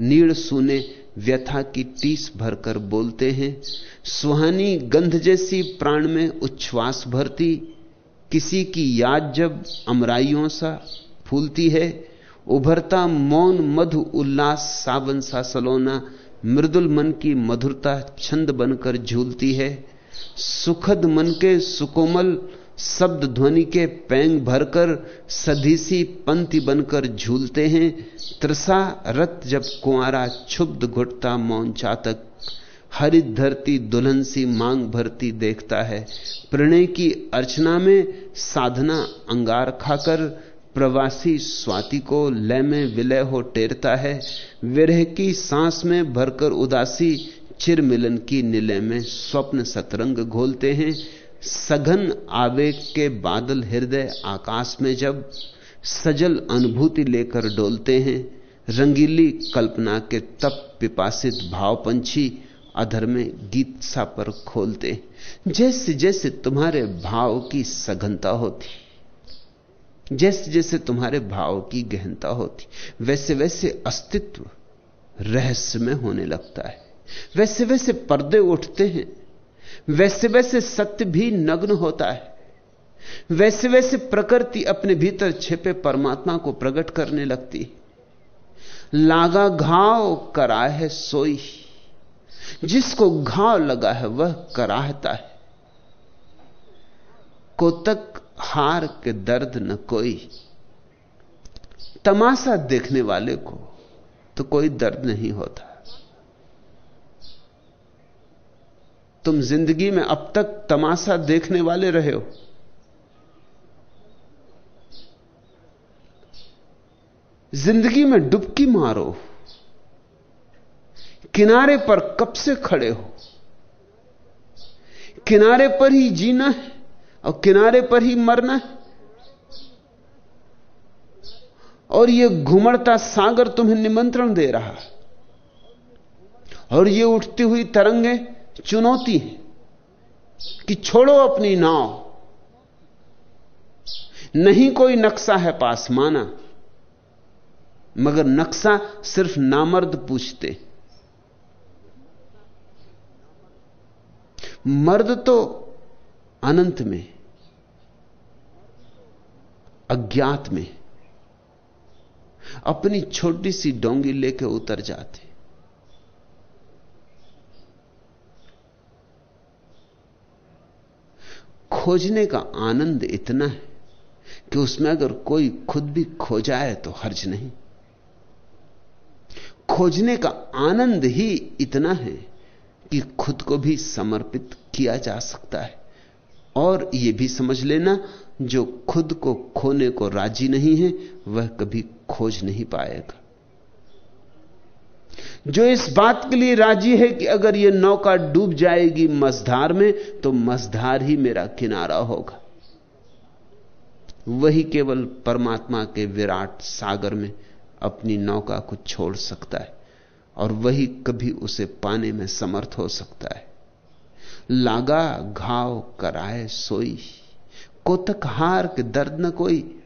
नीड़ सुने व्यथा की टीस भरकर बोलते हैं, सुहानी गंध जैसी प्राण में उच्छ्वास भरती, किसी की याद जब अमराइयों सा फूलती है, उभरता मौन मधु उल्लास सावन सा सलोना, मृदुल मन की मधुरता छंद बनकर झूलती है सुखद मन के सुकोमल शब्द ध्वनि के पैंग भरकर सधीसी पंक्ति बनकर झूलते हैं। त्रसा रत जब कुआरा क्षुब्ध घुटता मौन चातक हरित धरती दुल्हन सी मांग भरती देखता है। प्रणय की अर्चना में साधना अंगार खाकर प्रवासी स्वाति को लय में विलय हो टेरता है। विरह की सांस में भरकर उदासी चिर मिलन की निलय में स्वप्न सतरंग घोलते हैं। सघन आवेग के बादल हृदय आकाश में जब सजल अनुभूति लेकर डोलते हैं, रंगीली कल्पना के तप पिपासित भाव पंछी अधर में गीत सा पर खोलते जैसे जैसे तुम्हारे भाव की सघनता होती, जैसे जैसे तुम्हारे भाव की गहनता होती, वैसे वैसे अस्तित्व रहस्य में होने लगता है। वैसे वैसे पर्दे उठते हैं, वैसे वैसे सत्य भी नग्न होता है, वैसे वैसे प्रकृति अपने भीतर छिपे परमात्मा को प्रकट करने लगती लागा घाव कराए है सोई, जिसको घाव लगा है वह कराहता है। कोतक हार के दर्द न कोई। तमाशा देखने वाले को तो कोई दर्द नहीं होता। तुम ज़िंदगी में अब तक तमाशा देखने वाले रहे हो। ज़िंदगी में डुबकी मारो। किनारे पर कब से खड़े हो? किनारे पर ही जीना है और किनारे पर ही मरना है। और यह घुमड़ता सागर तुम्हें निमंत्रण दे रहा है। और ये उठती हुई तरंगे चुनौती है कि छोड़ो अपनी नाव। नहीं कोई नक्शा है पास माना मगर नक्शा सिर्फ़ नामर्द पूछते। मर्द तो अनंत में, अज्ञात में, अपनी छोटी सी डोंगी लेकर उतर जाते। खोजने का आनंद इतना है कि उसमें अगर कोई खुद भी खो जाए तो हर्ज नहीं। खोजने का आनंद ही इतना है कि खुद को भी समर्पित किया जा सकता है। और यह भी समझ लेना, जो खुद को खोने को राज़ी नहीं है, वह कभी खोज नहीं पाएगा। जो इस बात के लिए राज़ी है कि अगर यह नौका डूब जाएगी मझधार में तो मझधार ही मेरा किनारा होगा। वही केवल परमात्मा के विराट सागर में अपनी नौका को छोड़ सकता है, और वही कभी उसे पाने में समर्थ हो सकता है। लागा घाव कराए सोई, कोतक हार के दर्द न कोई।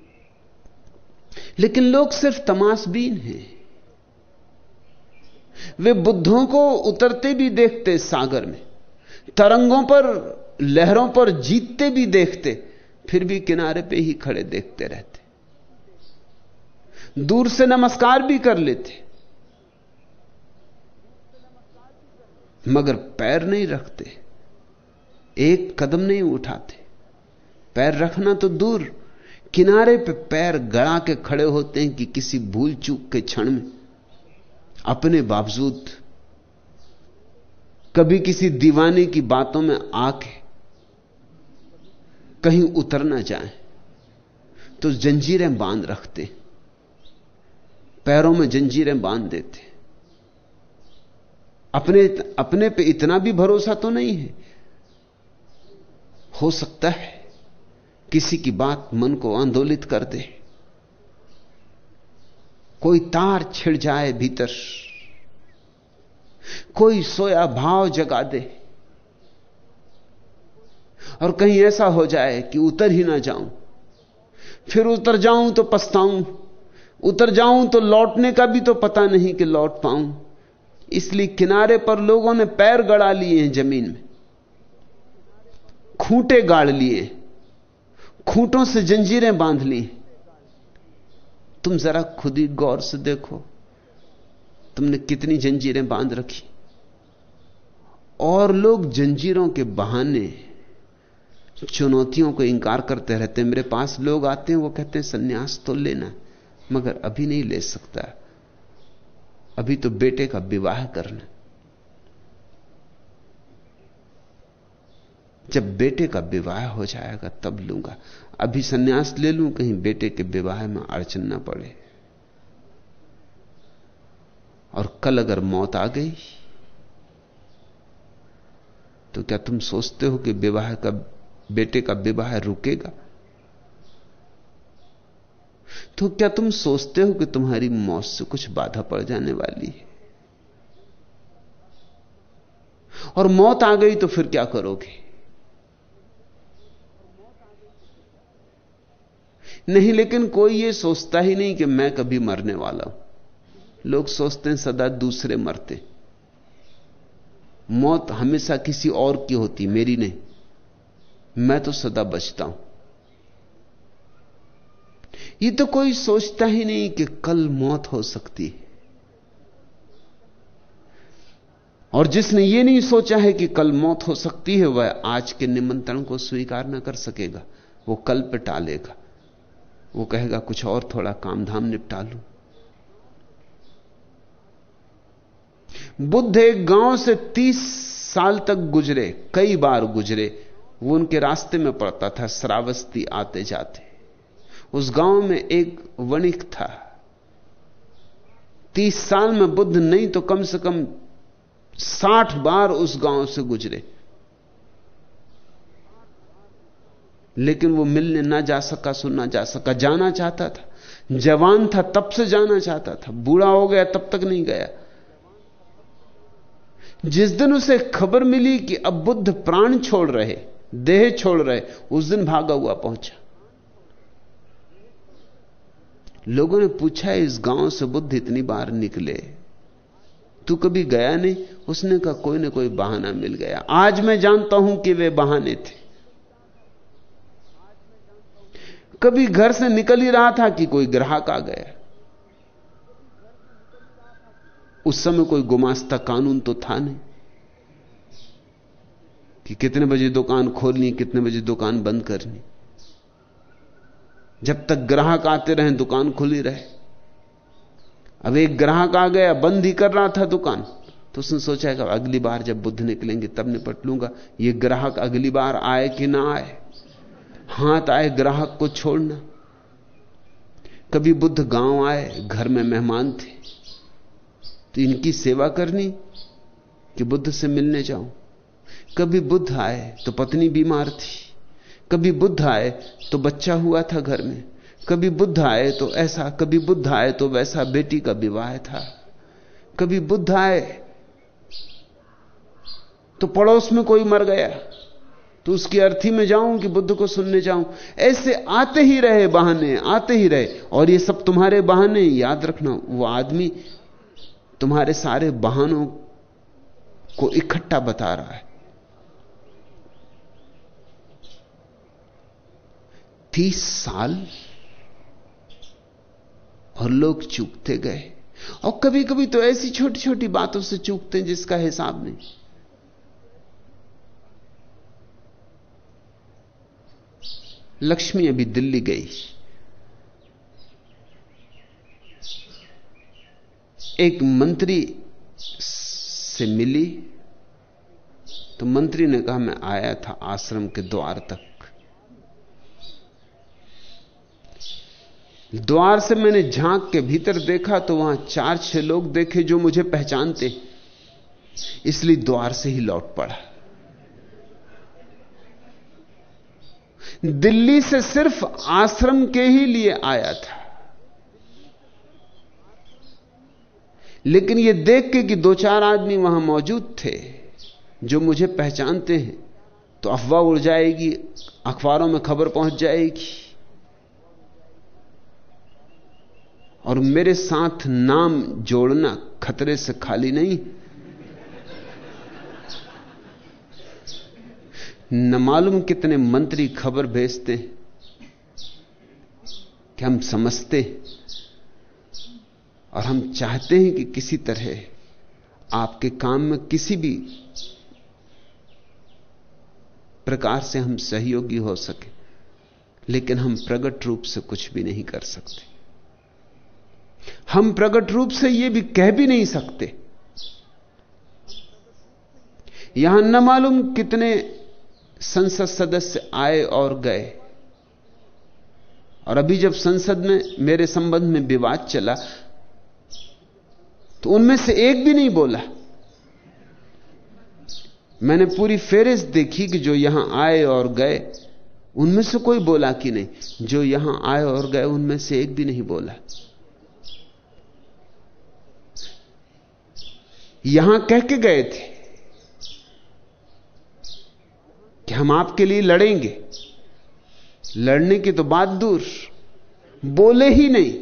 लेकिन लोग सिर्फ़ तमाशबीन हैं। वे बुद्धों को उतरते भी देखते सागर में, तरंगों पर, लहरों पर जीतते भी देखते, फिर भी किनारे पे ही खड़े देखते रहते। दूर से नमस्कार भी कर लेते, मगर पैर नहीं रखते, एक कदम नहीं उठाते। पैर रखना तो दूर, किनारे पे पैर गड़ा के खड़े होते हैं कि किसी भूल चूक के क्षण में। अपने बावजूद कभी किसी दीवाने की बातों में आके कहीं उतर ना जाए तो जंजीरें बाँध रखते, पैरों में जंजीरें बाँध देते। अपने अपने पे इतना भी भरोसा तो नहीं है। हो सकता है किसी की बात मन को आंदोलित कर दे। कोई तार छिड़ जाए भीतर, कोई सोया भाव जगा दे। और कहीं ऐसा हो जाए कि उतर ही ना जाऊँ। फिर उतर जाऊँ तो पछताऊं, उतर जाऊँ तो लौटने का भी तो पता नहीं कि लौट पाऊँ। इसलिए किनारे पर लोगों ने पैर गड़ा लिए हैं ज़मीन में, खूंटे गाड़ लिए खूंटों से जंजीरें बाँध ली तुम जरा खुद ही गौर से देखो, तुमने कितनी जंजीरें बाँध रखी। और लोग जंजीरों के बहाने चुनौतियों को इंकार करते रहते मेरे पास लोग आते हैं, वो कहते हैं, सन्यास तो लेना मगर अभी नहीं ले सकता। अभी तो बेटे का विवाह करना जब बेटे का विवाह हो जाएगा, तब लूँगा। अभी सन्यास ले लूँ, कहीं बेटे के विवाह में अड़चन ना पड़े। और कल अगर मौत आ गई तो क्या तुम सोचते हो कि विवाह का, बेटे का विवाह रुकेगा? तो क्या तुम सोचते हो कि तुम्हारी मौत से कुछ बाधा पड़ जाने वाली है? और मौत आ गई तो फिर क्या करोगे? नहीं, लेकिन कोई ये सोचता ही नहीं कि मैं कभी मरने वाला हूँ। लोग सोचते हैं सदा दूसरे मरते। मौत हमेशा किसी और की होती, मेरी नहीं। मैं तो सदा बचता हूँ। ये तो कोई सोचता ही नहीं कि कल मौत हो सकती है। और जिसने ये नहीं सोचा है कि कल मौत हो सकती है, वह आज के निमंत्रण को स्वीकार ना कर सकेगा, वो कल पे टालेगा वो कहेगा, कुछ और थोड़ा काम धाम निपटा लू। बुद्ध एक गाँव से तीस साल तक गुजरे, कई बार गुजरे। वो उनके रास्ते में पड़ता था, श्रावस्ती आते जाते। उस गाँव में एक वणिक था। तीस साल में बुद्ध नहीं तो कम से कम साठ बार उस गाँव से गुजरे। लेकिन वो मिलने ना जा सका सुनना जा सका, जाना चाहता था। जवान था, तब से जाना चाहता था। बूढ़ा हो गया, तब तक नहीं गया। जिस दिन उसे खबर मिली कि अब बुद्ध प्राण छोड़ रहे, देह छोड़ रहे, उस दिन भागा हुआ पहुँचा। लोगों ने पूछा, इस गाँव से बुद्ध इतनी बार निकले? तू कभी गया नहीं? उसने कहा, कोई ना कोई बहाना मिल गया। आज मैं जानता हूँ कि वे बहाने थे। कभी घर से निकल ही रहा था कि कोई ग्राहक आ गया। उस समय कोई गुमास्ता कानून तो था नहीं कि कितने बजे दुकान खोलनी, कितने बजे दुकान बंद करनी। जब तक ग्राहक आते रहे, दुकान खुली रहे। अब एक ग्राहक आ गया, बंद ही कर रहा था दुकान तो उसने सोचा कि अगली बार जब बुद्ध निकलेंगे, तब निपट लूँगा। ये ग्राहक अगली बार आए कि ना आए? हाथ आए ग्राहक को छोड़ना। कभी बुद्ध गाँव आए, घर में मेहमान थे तो इनकी सेवा करनी कि बुद्ध से मिलने जाऊँ। कभी बुद्ध आए तो पत्नी बीमार थी। कभी बुद्ध आए तो बच्चा हुआ था घर में। कभी बुद्ध आए तो ऐसा, कभी बुद्ध आए तो वैसा बेटी का विवाह था। कभी बुद्ध आए तो पड़ोस में कोई मर गया। तो उसकी अर्थी में जाऊँ कि बुद्ध को सुनने जाऊँ। ऐसे आते ही रहे बहाने, आते ही रहे। और ये सब तुम्हारे बहाने, याद रखना, वो आदमी तुम्हारे सारे बहानों को इकट्ठा बता रहा है। तीस साल और लोग चूकते गए। और कभी कभी तो ऐसी छोटी छोटी बातों से चूकते हैं जिसका हिसाब नहीं। लक्ष्मी अभी दिल्ली गई। एक मंत्री से मिली तो मंत्री ने कहा, मैं आया था आश्रम के द्वार तक। द्वार से मैंने झाँक के भीतर देखा तो वहाँ चार छह लोग देखे जो मुझे पहचानते। इसलिए द्वार से ही लौट पड़ा। दिल्ली से सिर्फ़ आश्रम के ही लिए आया था। लेकिन यह देख के कि दो चार आदमी वहाँ मौजूद थे, जो मुझे पहचानते हैं तो अफवाह उड़ जाएगी, अखबारों में खबर पहुँच जाएगी। और मेरे साथ नाम जोड़ना खतरे से खाली नहीं न मालूम कितने मंत्री खबर भेजते हैं, कि हम समझते और हम चाहते हैं कि किसी तरह आपके काम में किसी भी प्रकार से हम सहयोगी हो सके, लेकिन हम प्रगट रूप से कुछ भी नहीं कर सकते। हम प्रगट रूप से यह भी कह भी नहीं सकते। यहाँ न मालूम कितने संसद सदस्य आए और गए। और अभी जब संसद में मेरे संबंध में विवाद चला तो उनमें से एक भी नहीं बोला। मैंने पूरी फेरिस्त देखी कि जो यहाँ आए और गए, उनमें से कोई बोला कि नहीं। जो यहाँ आए और गए, उनमें से एक भी नहीं बोला। यहाँ कह के गए थे। हम आपके लिए लड़ेंगे। लड़ने की तो बात दूर। बोले ही नहीं।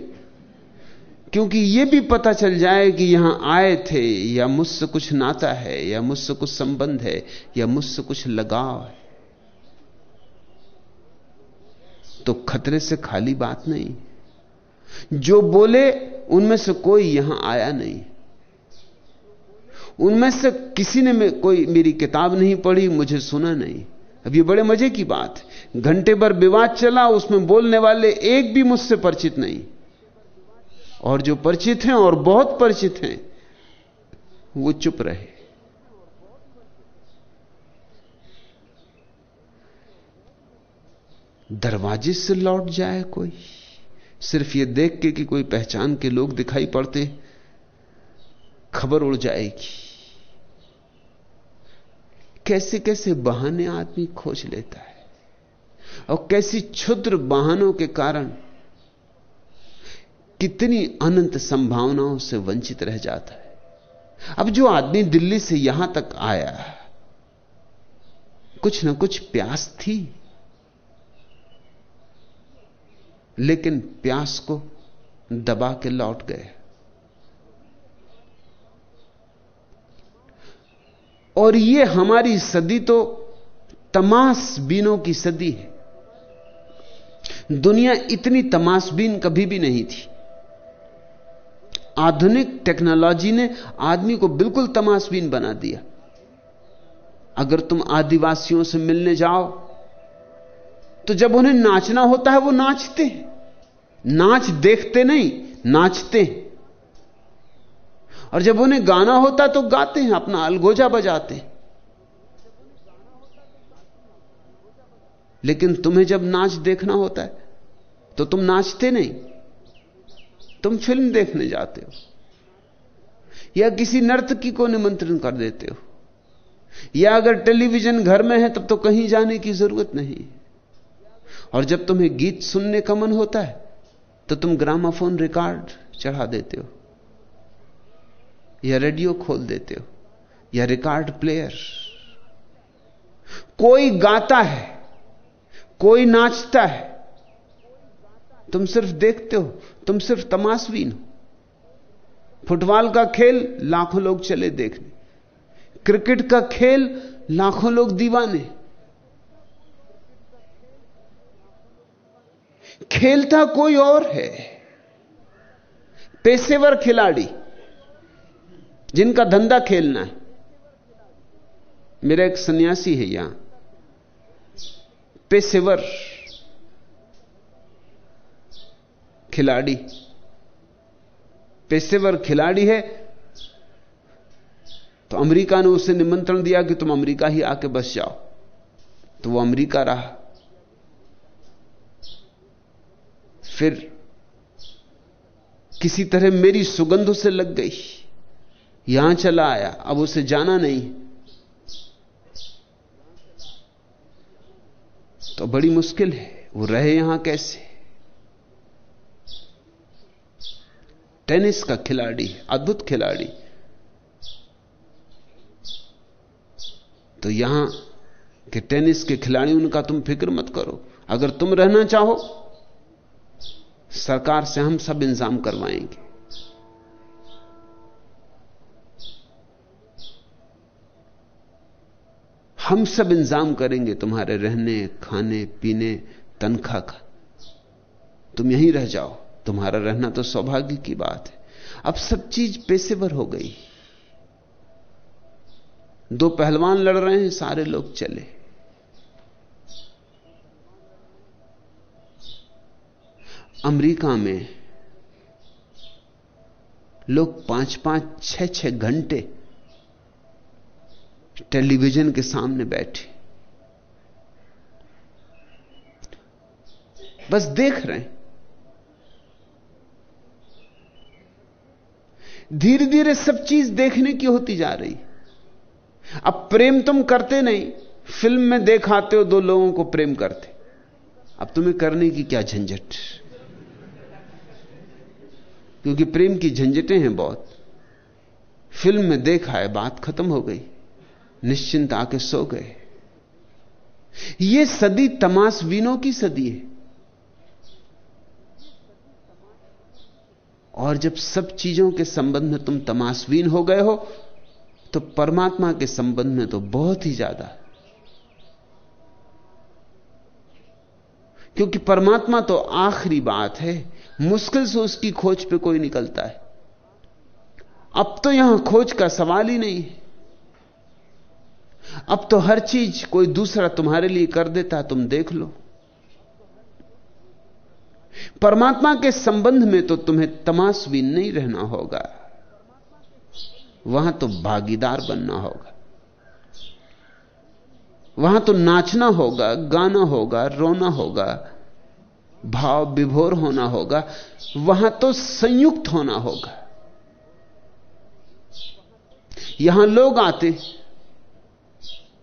क्योंकि यह भी पता चल जाए कि यहाँ आए थे, या मुझसे कुछ नाता है, या मुझसे कुछ संबंध है, या मुझसे कुछ लगाव है। तो खतरे से खाली बात नहीं। जो बोले, उनमें से कोई यहाँ आया नहीं। उनमें से किसी ने कोई मेरी किताब नहीं पढ़ी, मुझे सुना नहीं। अब ये बड़े मज़े की बात। है घंटे भर विवाद चला, उसमें बोलने वाले एक भी मुझसे परिचित नहीं। और जो परिचित हैं और बहुत परिचित हैं, वो चुप रहे। दरवाजे से लौट जाए कोई। सिर्फ़ ये देख के कि कोई पहचान के लोग दिखाई पड़ते, खबर उड़ जाएगी। कैसे कैसे बहाने आदमी खोज लेता है और कैसी क्षुद्र बहानों के कारण कितनी अनंत संभावनाओं से वंचित रह जाता है। अब जो आदमी दिल्ली से यहाँ तक आया, कुछ ना कुछ प्यास थी, लेकिन प्यास को दबा के लौट गए। और ये हमारी सदी तो तमाशबीनों की सदी है। दुनिया इतनी तमाशबीन कभी भी नहीं थी। आधुनिक टेक्नोलॉजी ने आदमी को बिल्कुल तमाशबीन बना दिया। अगर तुम आदिवासियों से मिलने जाओ तो जब उन्हें नाचना होता है, वो नाचते हैं। नाच देखते नहीं, नाचते और जब उन्हें गाना होता तो गाते हैं, अपना अलगोजा बजाते हैं। लेकिन तुम्हें जब नाच देखना होता है तो तुम नाचते नहीं। तुम फ़िल्म देखने जाते हो, या किसी नर्तकी को निमंत्रण कर देते हो, या अगर टेलीविज़न घर में है, तब तो कहीं जाने की ज़रूरत नहीं। और जब तुम्हें गीत सुनने का मन होता है तो तुम ग्रामाफोन रिकॉर्ड चढ़ा देते हो। या रेडियो खोल देते हो, या रिकॉर्ड प्लेयर। कोई गाता है, कोई नाचता है, तुम सिर्फ़ देखते हो, तुम सिर्फ़ तमाशवीन हो। फुटबॉल का खेल लाखों लोग चले देखने, क्रिकेट का खेल लाखों लोग दीवाने। खेलता कोई और है, पेशेवर खिलाड़ी जिनका धंधा खेलना है। मेरा एक सन्यासी है यहाँ। पेशेवर खिलाड़ी। पेशेवर खिलाड़ी है। तो अमेरिका ने उसे निमंत्रण दिया कि तुम अमेरिका ही आके बस जाओ। तो वो अमेरिका रहा। फिर किसी तरह मेरी सुगंध से लग गई। यहाँ चला आया, अब उसे जाना नहीं। तो बड़ी मुश्किल है, वो रहे यहाँ कैसे? टेनिस का खिलाड़ी, अद्भुत खिलाड़ी। तो यहाँ के टेनिस के खिलाड़ी, उनका तुम फ़िक्र मत करो। अगर तुम रहना चाहो, सरकार से हम सब इंतज़ाम करवाएँगे। हम सब इंतज़ाम करेंगे तुम्हारे रहने, खाने, पीने, तनख्वाह का। तुम यहीं रह जाओ। तुम्हारा रहना तो सौभाग्य की बात है। अब सब चीज़ पेशेवर हो गई। दो पहलवान लड़ रहे हैं, सारे लोग चले। अमेरिका में लोग पाँच पाँच छह छह घंटे टेलीविज़न के सामने बैठे। बस देख रहे हैं। धीरे धीरे सब चीज़ देखने की होती जा रही। अब प्रेम तुम करते नहीं। फ़िल्म में देखाते हो, दो लोगों को प्रेम करते। अब तुम्हें करने की क्या झंझट? क्योंकि प्रेम की झंझटें हैं बहुत। फ़िल्म में देखा है, बात खत्म हो गई। निश्चिंत आके सो गए। यह सदी तमाशवीनों की सदी है। और जब सब चीज़ों के संबंध में तुम तमाशवीन हो गए हो तो परमात्मा के संबंध में तो बहुत ही ज़्यादा। क्योंकि परमात्मा तो आखिरी बात है, मुश्किल से उसकी खोज पे कोई निकलता है। अब तो यहाँ खोज का सवाल ही नहीं है। अब तो हर चीज़ कोई दूसरा तुम्हारे लिए कर देता तुम देख लो। परमात्मा के संबंध में तो तुम्हें तमाशबी नहीं रहना होगा। वहाँ तो भागीदार बनना होगा। वहाँ तो नाचना होगा, गाना होगा, रोना होगा भाव विभोर होना होगा, वहाँ तो संयुक्त होना होगा। यहाँ लोग आते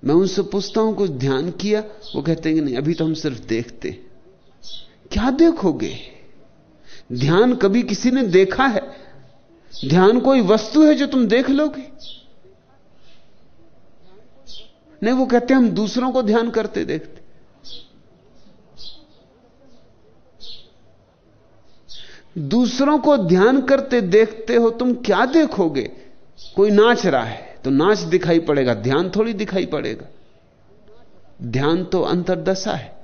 मैं उनसे पूछता हूँ, कुछ ध्यान किया, वो कहते हैं कि नहीं, अभी तो हम सिर्फ़ देखते क्या देखोगे? ध्यान कभी किसी ने देखा है? ध्यान कोई वस्तु है जो तुम देख लोगे? नहीं, वो कहते हम दूसरों को ध्यान करते देखते दूसरों को ध्यान करते देखते हो, तुम क्या देखोगे? कोई नाच रहा है। तो नाच दिखाई पड़ेगा, ध्यान थोड़ी दिखाई पड़ेगा। ध्यान तो अंतरदशा है।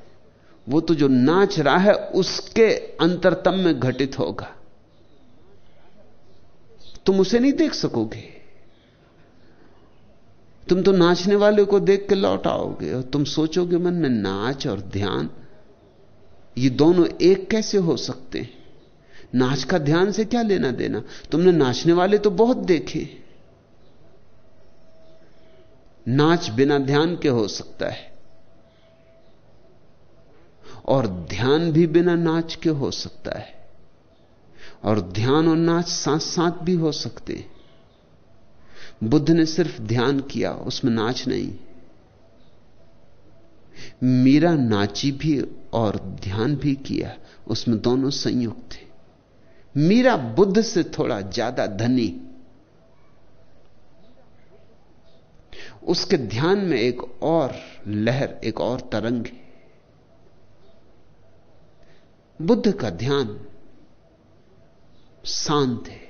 वो तो जो नाच रहा है, उसके अंतरतम में घटित होगा। तुम उसे नहीं देख सकोगे। तुम तो नाचने वाले को देख के लौट आओगे और तुम सोचोगे, मन में नाच और ध्यान, ये दोनों एक कैसे हो सकते हैं? नाच का ध्यान से क्या लेना देना? तुमने नाचने वाले तो बहुत देखे। नाच बिना ध्यान के हो सकता है। और ध्यान भी बिना नाच के हो सकता है। और ध्यान और नाच साथ साथ भी हो सकते हैं। बुद्ध ने सिर्फ़ ध्यान किया, उसमें नाच नहीं। मीरा नाची भी और ध्यान भी किया, उसमें दोनों संयुक्त थे मीरा बुद्ध से थोड़ा ज़्यादा धनी उसके ध्यान में एक और लहर, एक और तरंग है। बुद्ध का ध्यान शांत है।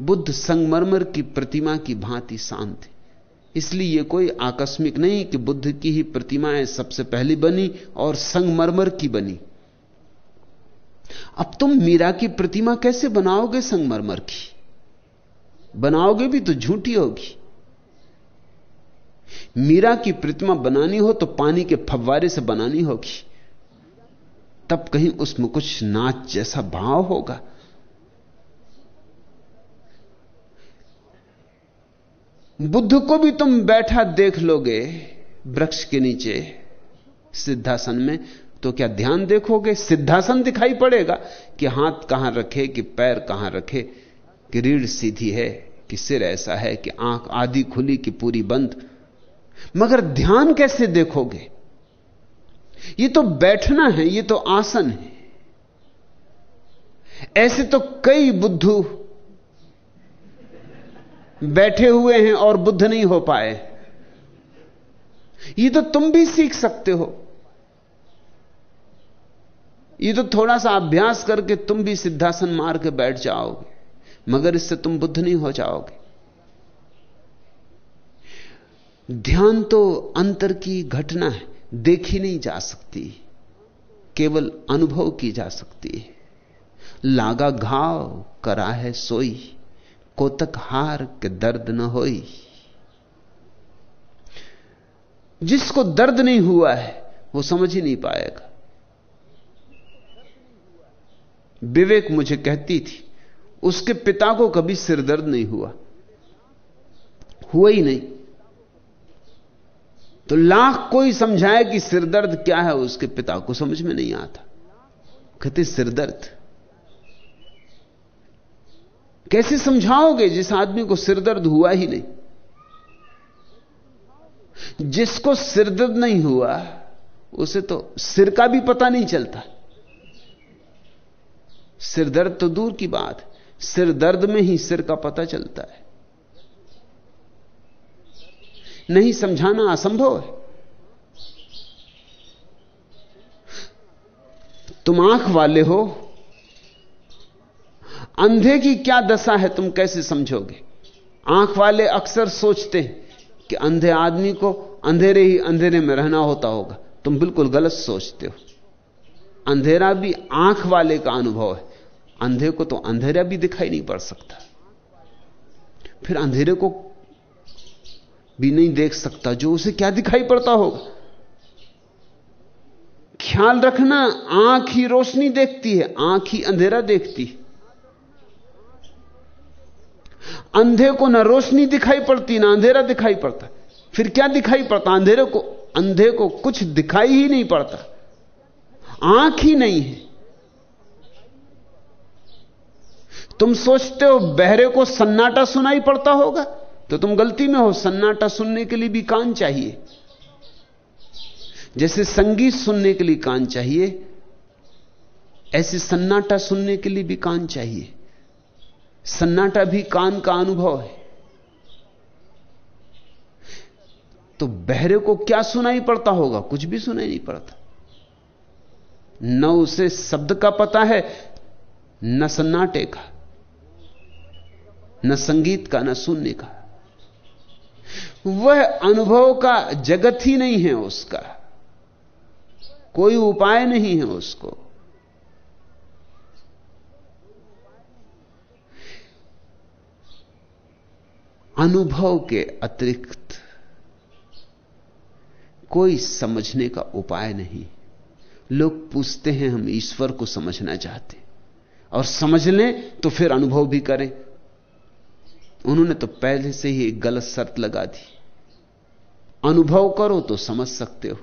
बुद्ध संगमरमर की प्रतिमा की भांति शांत है। इसलिए यह कोई आकस्मिक नहीं कि बुद्ध की ही प्रतिमाएँ सबसे पहली बनी और संगमरमर की बनी। अब तुम मीरा की प्रतिमा कैसे बनाओगे संगमरमर की? बनाओगे भी तो झूठी होगी। मीरा की प्रतिमा बनानी हो तो पानी के फव्वारे से बनानी होगी। तब कहीं उसमें कुछ नाच जैसा भाव होगा। बुद्ध को भी तुम बैठा देख लोगे वृक्ष के नीचे, सिद्धासन में। तो क्या ध्यान देखोगे? सिद्धासन दिखाई पड़ेगा कि हाथ कहाँ रखे, कि पैर कहाँ रखे, कि रीढ़ सीधी है, कि सिर ऐसा है, कि आँख आधी खुली, कि पूरी बंद। मगर ध्यान कैसे देखोगे? ये तो बैठना है, ये तो आसन है। ऐसे तो कई बुद्धू बैठे हुए हैं और बुद्ध नहीं हो पाए। ये तो तुम भी सीख सकते हो। ये तो थोड़ा सा अभ्यास करके तुम भी सिद्धासन मार के बैठ जाओगे, मगर इससे तुम बुद्ध नहीं हो जाओगे। ध्यान तो अंतर की घटना है, देखी नहीं जा सकती। केवल अनुभव की जा सकती है। लागा घाव, करा है सोई, कोतक हार के दर्द न होई। जिसको दर्द नहीं हुआ है, वो समझ ही नहीं पाएगा। विवेक मुझे कहती थी, उसके पिता को कभी सिर दर्द नहीं हुआ। हुआ ही नहीं। तो लाख कोई समझाए कि सिरदर्द क्या है, उसके पिता को समझ में नहीं आता। कहते, सिरदर्द। कैसे समझाओगे जिस आदमी को सिरदर्द हुआ ही नहीं? जिसको सिरदर्द नहीं हुआ, उसे तो सिर का भी पता नहीं चलता। सिरदर्द तो दूर की बात सिर दर्द में ही सिर का पता चलता है। नहीं समझाना असंभव है। तुम आँख वाले हो, अंधे की क्या दशा है तुम कैसे समझोगे? आँख वाले अक्सर सोचते हैं कि अंधे आदमी को अंधेरे ही अंधेरे में रहना होता होगा। तुम बिल्कुल गलत सोचते हो। अंधेरा भी आँख वाले का अनुभव है। अंधे को तो अंधेरा भी दिखाई नहीं पड़ सकता। फिर अंधेरे को भी नहीं देख सकता, जो उसे क्या दिखाई पड़ता होगा ख्याल रखना, आँख ही रोशनी देखती है, आँख ही अंधेरा देखती अंधे को ना रोशनी दिखाई पड़ती, ना अंधेरा दिखाई पड़ता। फिर क्या दिखाई पड़ता? अंधेरे को, अंधे को कुछ दिखाई ही नहीं पड़ता। आँख ही नहीं है। तुम सोचते हो बहरे को सन्नाटा सुनाई पड़ता होगा? तो तुम गलती में हो, सन्नाटा सुनने के लिए भी कान चाहिए। जैसे संगीत सुनने के लिए कान चाहिए, ऐसे सन्नाटा सुनने के लिए भी कान चाहिए। सन्नाटा भी कान का अनुभव है। तो बहरे को क्या सुनाई पड़ता होगा? कुछ भी सुनाई नहीं पड़ता। न उसे शब्द का पता है, न सन्नाटे का, न संगीत का, न सुनने का। वह अनुभव का जगत ही नहीं है उसका। कोई उपाय नहीं है उसको। अनुभव के अतिरिक्त कोई समझने का उपाय नहीं। लोग पूछते हैं, हम ईश्वर को समझना चाहते और समझ लें तो फिर अनुभव भी करें। उन्होंने तो पहले से ही एक गलत शर्त लगा दी। अनुभव करो तो समझ सकते हो।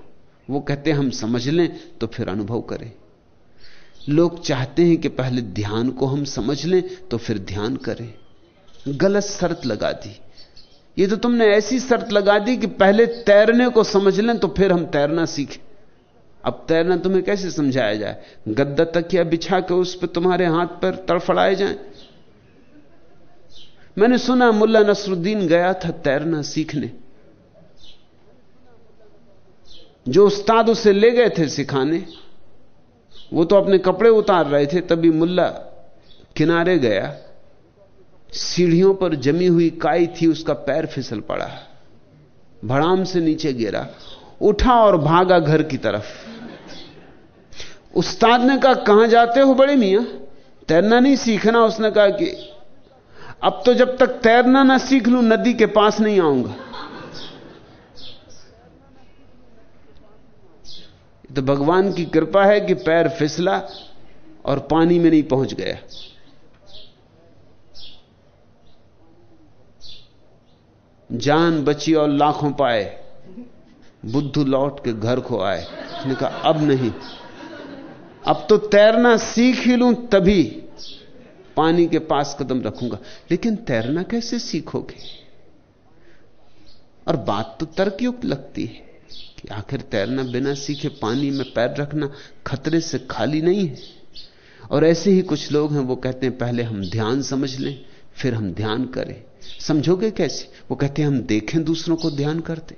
वो कहते हम समझ लें तो फिर अनुभव करें। लोग चाहते हैं कि पहले ध्यान को हम समझ लें तो फिर ध्यान करें। गलत शर्त लगा दी। ये तो तुमने ऐसी शर्त लगा दी कि पहले तैरने को समझ लें तो फिर हम तैरना सीखें। अब तैरना तुम्हें कैसे समझाया जाए? गद्दा तकिया बिछा के उस पर तुम्हारे हाथ पर तड़फड़ाए जाए। मैंने सुना मुल्ला नसरुद्दीन गया था तैरना सीखने। जो उस्ताद उसे ले गए थे सिखाने, वो तो अपने कपड़े उतार रहे थे, तभी मुल्ला किनारे गया। सीढ़ियों पर जमी हुई काई थी, उसका पैर फिसल पड़ा। भड़ाम से नीचे गिरा। उठा और भागा घर की तरफ़। उस्ताद ने कहा, कहाँ जाते हो बड़े मियाँ? तैरना नहीं सीखना? उसने कहा कि अब तो जब तक तैरना ना सीख लूँ, नदी के पास नहीं आऊँगा। तो भगवान की कृपा है कि पैर फिसला और पानी में नहीं पहुँच गया। जान बची और लाखों पाए। बुद्धू लौट के घर को आए। उसने कहा, अब नहीं। अब तो तैरना सीख ही लूँ तभी। पानी के पास कदम रखूँगा। लेकिन तैरना कैसे सीखोगे? और बात तो तर्कयुक्त लगती है कि आखिर तैरना बिना सीखे पानी में पैर रखना खतरे से खाली नहीं है। और ऐसे ही कुछ लोग हैं, वो कहते हैं, पहले हम ध्यान समझ लें, फिर हम ध्यान करें। समझोगे कैसे? वो कहते हैं, हम देखें दूसरों को ध्यान करते।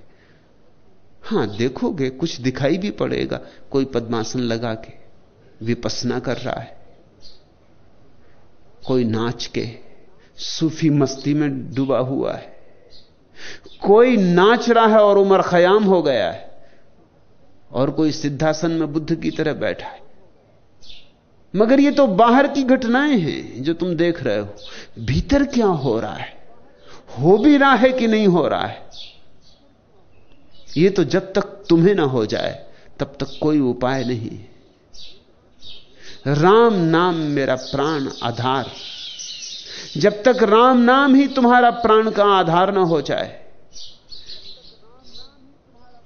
हाँ, देखोगे, कुछ दिखाई भी पड़ेगा, कोई पद्मासन लगा के, विपसना कर रहा है। कोई नाच के, सूफी मस्ती में डूबा हुआ है। कोई नाच रहा है और उमर खयाम हो गया है, और कोई सिद्धासन में बुद्ध की तरह बैठा है। मगर ये तो बाहर की घटनाएँ हैं जो तुम देख रहे हो। भीतर क्या हो रहा है? हो भी रहा है कि नहीं हो रहा है? ये तो जब तक तुम्हें ना हो जाए, तब तक कोई उपाय नहीं राम नाम मेरा प्राण आधार। जब तक राम नाम ही तुम्हारा प्राण का आधार ना हो जाए,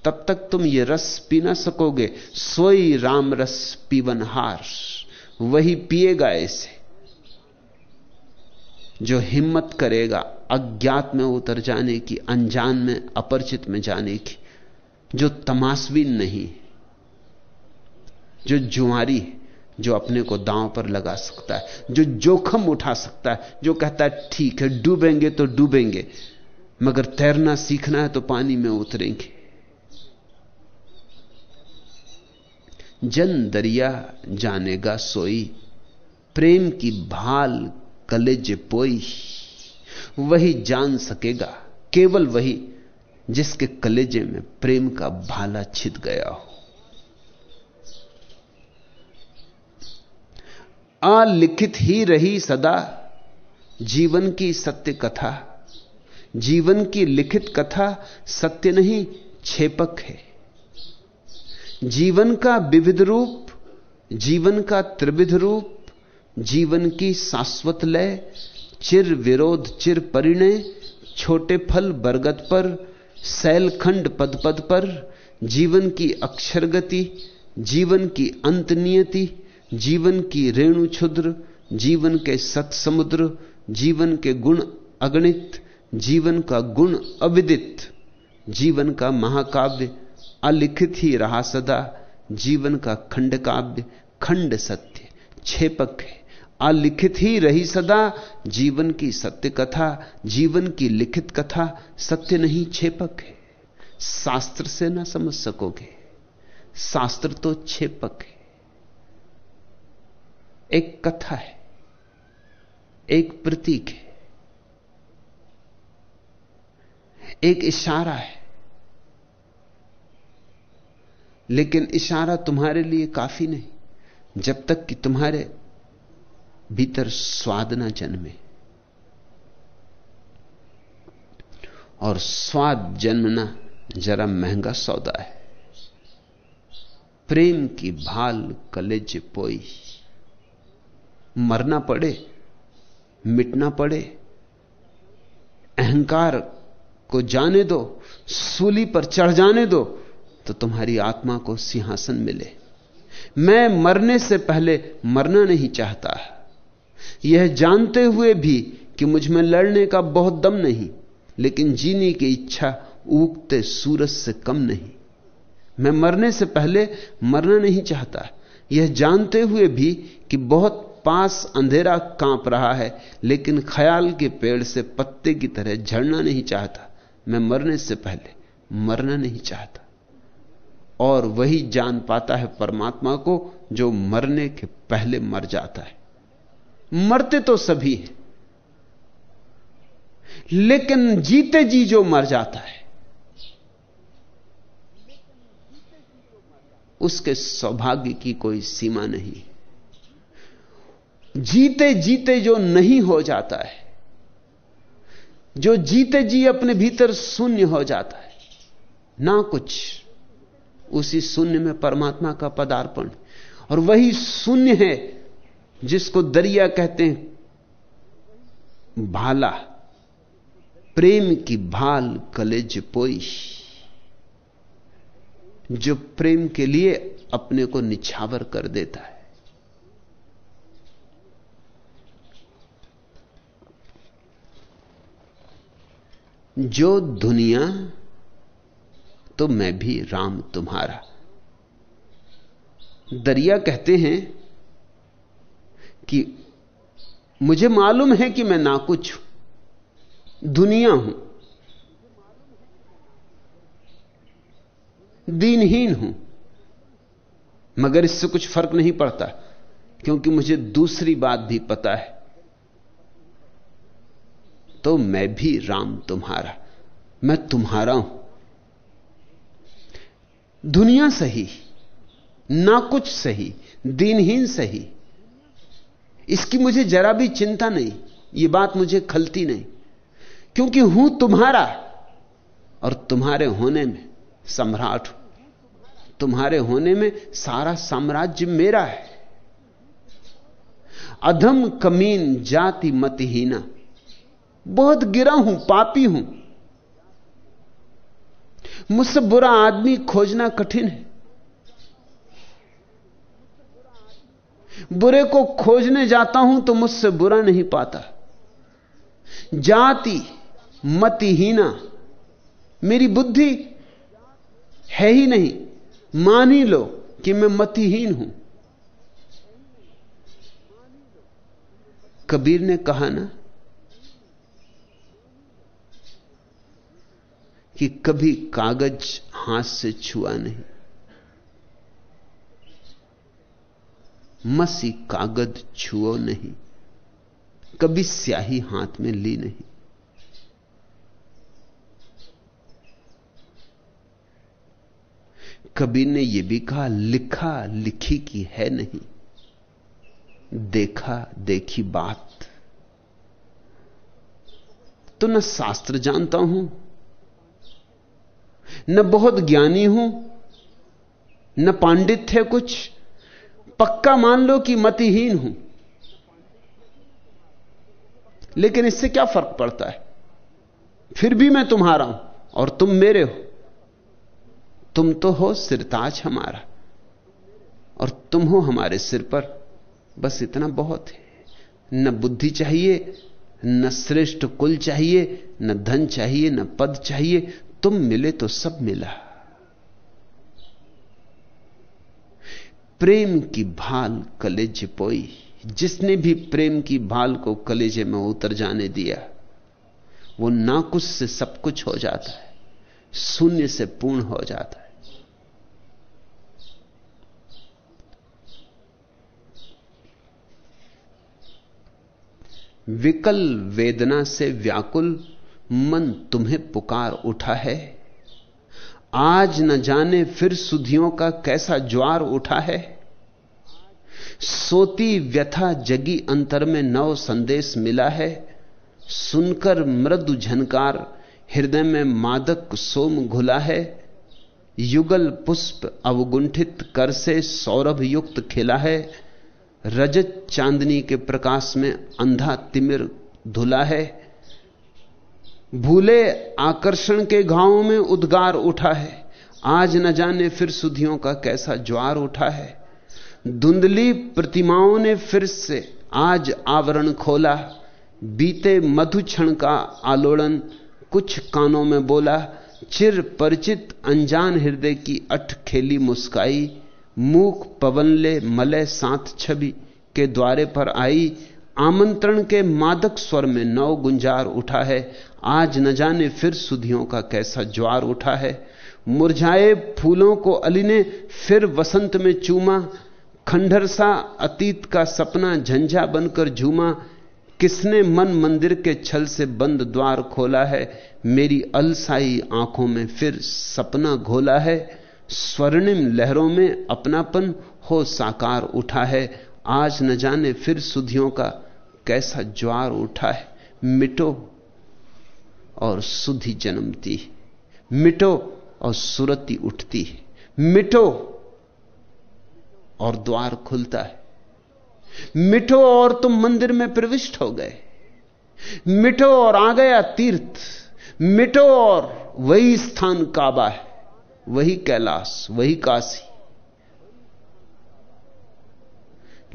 तब तक तुम ये रस पी ना सकोगे। सोई राम रस पीवनहार, वही पिएगा इसे, जो हिम्मत करेगा अज्ञात में उतर जाने की, अनजान में, अपरिचित में जाने की, जो तमाशबीन नहीं, जो जुआरी जो अपने को दांव पर लगा सकता है, जो जोखम उठा सकता है, जो कहता है, ठीक है, डूबेंगे तो डूबेंगे, मगर तैरना सीखना है तो पानी में उतरेंगे। जन दरिया जानेगा सोई, प्रेम की भाल कलेज पोई, वही जान सकेगा, केवल वही जिसके कलेजे में प्रेम का भाला छिद गया हो। अलिखित ही रही सदा जीवन की सत्य कथा। जीवन की लिखित कथा सत्य नहीं, छेपक है। जीवन का विविध रूप, जीवन का त्रिविध रूप, जीवन की शाश्वत लय, चिर विरोध, चिर परिणय, छोटे फल बरगद पर शैलखंड पद पद पर, जीवन की अक्षर गति जीवन की अंतनियति नियति जीवन की रेणु क्षुद्र, जीवन के सत समुद्र, जीवन के गुण अगणित, जीवन का गुण अविदित, जीवन का महाकाव्य अलिखित ही रहा सदा, जीवन का खंड काव्य खंड सत्य, छेपक है, अलिखित ही रही सदा, जीवन की सत्य कथा, जीवन की लिखित कथा सत्य नहीं, छेपक है। शास्त्र से ना समझ सकोगे, शास्त्र तो छेपक है। एक कथा है, एक प्रतीक है, एक इशारा है। लेकिन इशारा तुम्हारे लिए काफ़ी नहीं, जब तक कि तुम्हारे भीतर स्वाद ना जन्मे। और स्वाद जन्मना जरा महँगा सौदा है। प्रेम की भाल कलेज पोई। मरना पड़े, मिटना पड़े। अहंकार को जाने दो, सूली पर चढ़ जाने दो तो तुम्हारी आत्मा को सिंहासन मिले। मैं मरने से पहले मरना नहीं चाहता। यह जानते हुए भी कि मुझमें लड़ने का बहुत दम नहीं, लेकिन जीने की इच्छा उगते सूरज से कम नहीं। मैं मरने से पहले मरना नहीं चाहता। यह जानते हुए भी कि बहुत पास अंधेरा काँप रहा है, लेकिन ख्याल के पेड़ से पत्ते की तरह झड़ना नहीं चाहता। मैं मरने से पहले मरना नहीं चाहता। और वही जान पाता है परमात्मा को, जो मरने के पहले मर जाता है। मरते तो सभी हैं, लेकिन जीते जी जो मर जाता है, उसके सौभाग्य की कोई सीमा नहीं। जीते जीते जो नहीं हो जाता है, जो जीते जी अपने भीतर शून्य हो जाता है, ना कुछ, उसी शून्य में परमात्मा का पदार्पण और वही शून्य है जिसको दरिया कहते हैं, भाला। प्रेम की भाल कलेज पोई। जो प्रेम के लिए अपने को निछावर कर देता है। जो दुनिया तो मैं भी राम तुम्हारा। दरिया कहते हैं कि मुझे मालूम है कि मैं ना कुछ दुनिया हूँ, दीनहीन हूँ, मगर इससे कुछ फ़र्क नहीं पड़ता, क्योंकि मुझे दूसरी बात भी पता है। तो मैं भी राम तुम्हारा, मैं तुम्हारा हूँ। दुनिया सही, ना कुछ सही, दीनहीन सही। इसकी मुझे जरा भी चिंता नहीं, ये बात मुझे खलती नहीं, क्योंकि हूँ तुम्हारा और तुम्हारे होने में सम्राट हूँ। तुम्हारे होने में सारा साम्राज्य मेरा है। अधम कमीन जाति मतहीना। बहुत गिरा हूँ, पापी हूँ। मुझसे बुरा आदमी खोजना कठिन है। बुरे को खोजने जाता हूँ तो मुझसे बुरा नहीं पाता। जाति मतिहीना मेरी बुद्धि है ही नहीं। मान ही लो कि मैं मतिहीन हूँ। कबीर ने कहा ना कि कभी कागज़ हाथ से छुआ नहीं। मसी कागज़ छुओ नहीं। कभी स्याही हाथ में ली नहीं। कभी ने यह भी कहा, लिखा लिखी की है नहीं। देखा देखी बात। तो न शास्त्र जानता हूँ न बहुत ज्ञानी हूँ, न पांडित है कुछ, पक्का मान लो कि मतिहीन हूँ। लेकिन इससे क्या फ़र्क पड़ता है? फिर भी मैं तुम्हारा हूँ और तुम मेरे हो। तुम तो हो सिरताज हमारा और तुम हो हमारे सिर पर बस इतना बहुत है। न बुद्धि चाहिए, न श्रेष्ठ कुल चाहिए, न धन चाहिए, न पद चाहिए तुम मिले तो सब मिला। प्रेम की भाल कलेज पोई। जिसने भी प्रेम की भाल को कलेजे में उतर जाने दिया, वो नाकुश से सब कुछ हो जाता है, शून्य से पूर्ण हो जाता है। विकल वेदना से व्याकुल मन तुम्हें पुकार उठा है? आज न जाने फिर सुधियों का कैसा ज्वार उठा है? सोती व्यथा जगी अंतर में नव संदेश मिला है। सुनकर मृदु झनकार हृदय में मादक सोम घुला है। युगल पुष्प अवगुंठित कर से सौरभ युक्त खिला है। रजत चांदनी के प्रकाश में अंधा तिमिर धुला है। भूले आकर्षण के घावों में उद्गार उठा है। आज न जाने फिर सुधियों का कैसा ज्वार उठा है। धुंधली प्रतिमाओं ने फिर से आज आवरण खोला। बीते मधु क्षण का आलोड़न कुछ कानों में बोला। चिर परिचित अनजान हृदय की अठ खेली मुस्काई। मूक पवनले मलय साथ छवि के द्वारे पर आई। आमंत्रण के मादक स्वर में नौ गुंजार उठा है। आज न जाने फिर सुधियों का कैसा ज्वार उठा है। मुरझाए फूलों को अली ने फिर वसंत में चूमा। खंडर सा अतीत का सपना झंझा बनकर झूमा। किसने मन मंदिर के छल से बंद द्वार खोला है। मेरी अलसाई आँखों में फिर सपना घोला है। स्वर्णिम लहरों में अपनापन हो साकार उठा है। आज न जाने फिर सुधियों का कैसा ज्वार उठा है। मिटो और सुधि जन्मती मिटो और सुरती उठती मिटो और द्वार खुलता है। मिटो और तुम मंदिर में प्रविष्ट हो गए। मिटो और आ गया तीर्थ। मिटो और वही स्थान काबा है। वही कैलाश, वही काशी।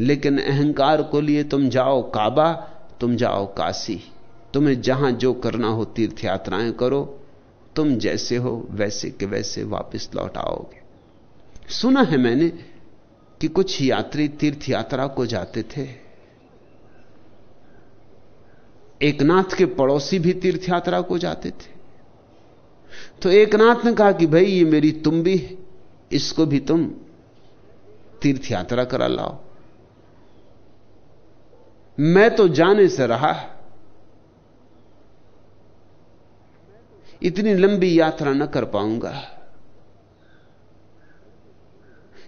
लेकिन अहंकार को लिए तुम जाओ काबा, तुम जाओ काशी। तुम्हें जहाँ जो करना हो तीर्थ यात्राएँ करो, तुम जैसे हो वैसे के वैसे वापस लौट आओगे। सुना है मैंने कि कुछ यात्री तीर्थ यात्रा को जाते थे। एक नाथ के पड़ोसी भी तीर्थ यात्रा को जाते थे। तो एक नाथ ने कहा कि भाई, ये मेरी तुम भी है, इसको भी तुम तीर्थ यात्रा करा लाओ। मैं तो जाने से रहा इतनी लंबी यात्रा न कर पाऊँगा।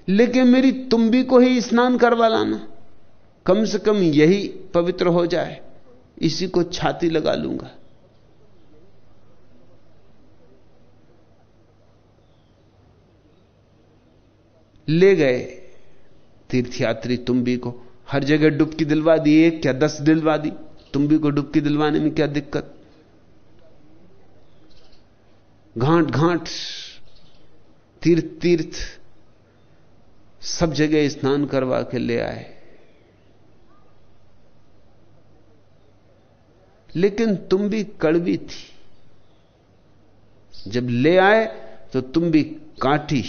लेकिन मेरी तुम भी को ही स्नान करवा लाना। कम से कम यही पवित्र हो जाए, इसी को छाती लगा लूँगा। ले गए तीर्थयात्री तुम्बी को। हर जगह डुबकी दिलवा दी, एक क्या दस दिलवा दी। तुम्बी को डुबकी दिलवाने में क्या दिक्कत? घाट घाट, तीर्थ तीर्थ, सब जगह स्नान करवा के ले आए। लेकिन तुम भी कड़वी थी। जब ले आए तो तुम भी काटी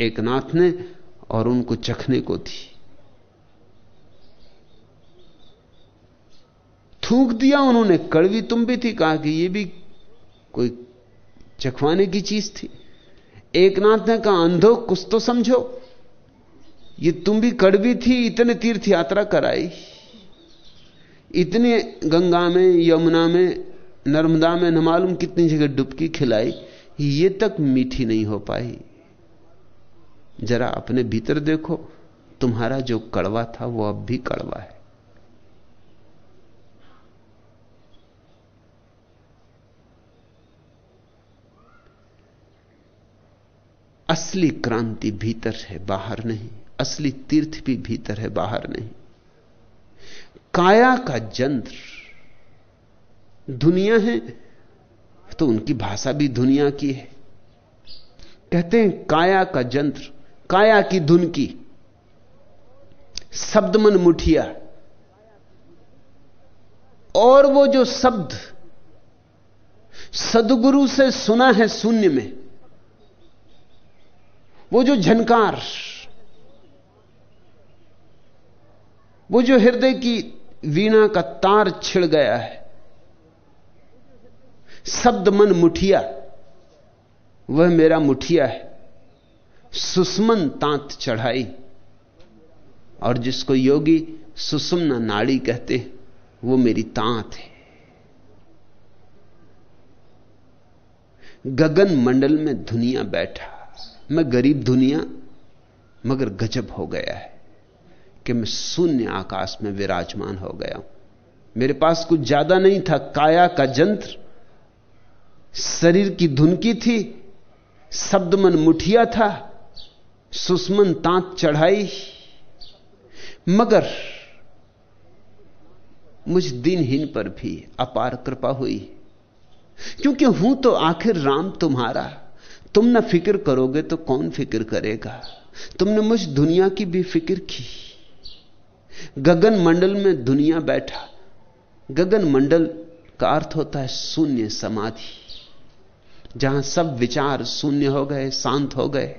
एक नाथ ने और उनको चखने को थी थूक दिया उन्होंने, कड़वी तुम भी थी, कहा कि ये भी कोई चखवाने की चीज़ थी। एक नाथ ने कहा, अंधो, कुछ तो समझो। ये तुम भी कड़वी थी, इतने तीर्थ यात्रा कराई। इतने गंगा में, यमुना में, नर्मदा में, न मालूम कितनी जगह डुबकी खिलाई, ये तक मीठी नहीं हो पाई। जरा अपने भीतर देखो, तुम्हारा जो कड़वा था, वो अब भी कड़वा है। असली क्रांति भीतर है, बाहर नहीं। असली तीर्थ भी भीतर है, बाहर नहीं। काया का जंत्र, दुनिया है तो उनकी भाषा भी दुनिया की है। कहते हैं काया का जंत्र, काया की धुन की। शब्द मन मुठिया। और वो जो शब्द सदगुरु से सुना है शून्य में वो जो झनकार, वो जो हृदय की वीणा का तार छिड़ गया है, शब्द मन मुठिया, वह मेरा मुठिया है। सुषमन तांत चढ़ाई, और जिसको योगी सुषुम्ना नाड़ी कहते, वो मेरी तांत है। गगन मंडल में दुनिया बैठा। मैं गरीब दुनिया, मगर गजब हो गया है कि मैं शून्य आकाश में विराजमान हो गया हूँ। मेरे पास कुछ ज़्यादा नहीं था। काया का जंत्र, शरीर की धुनकी थी शब्द मन मुठिया था, सुषमन तांत चढ़ाई। मगर मुझ दिनहीन पर भी अपार कृपा हुई। क्योंकि हूँ तो आखिर राम तुम्हारा। तुम ना फ़िक्र करोगे तो कौन फ़िक्र करेगा? तुमने मुझ दुनिया की भी फ़िक्र की। गगन मंडल में दुनिया बैठा। गगन मंडल का अर्थ होता है शून्य समाधि। जहाँ सब विचार शून्य हो गए, शांत हो गए,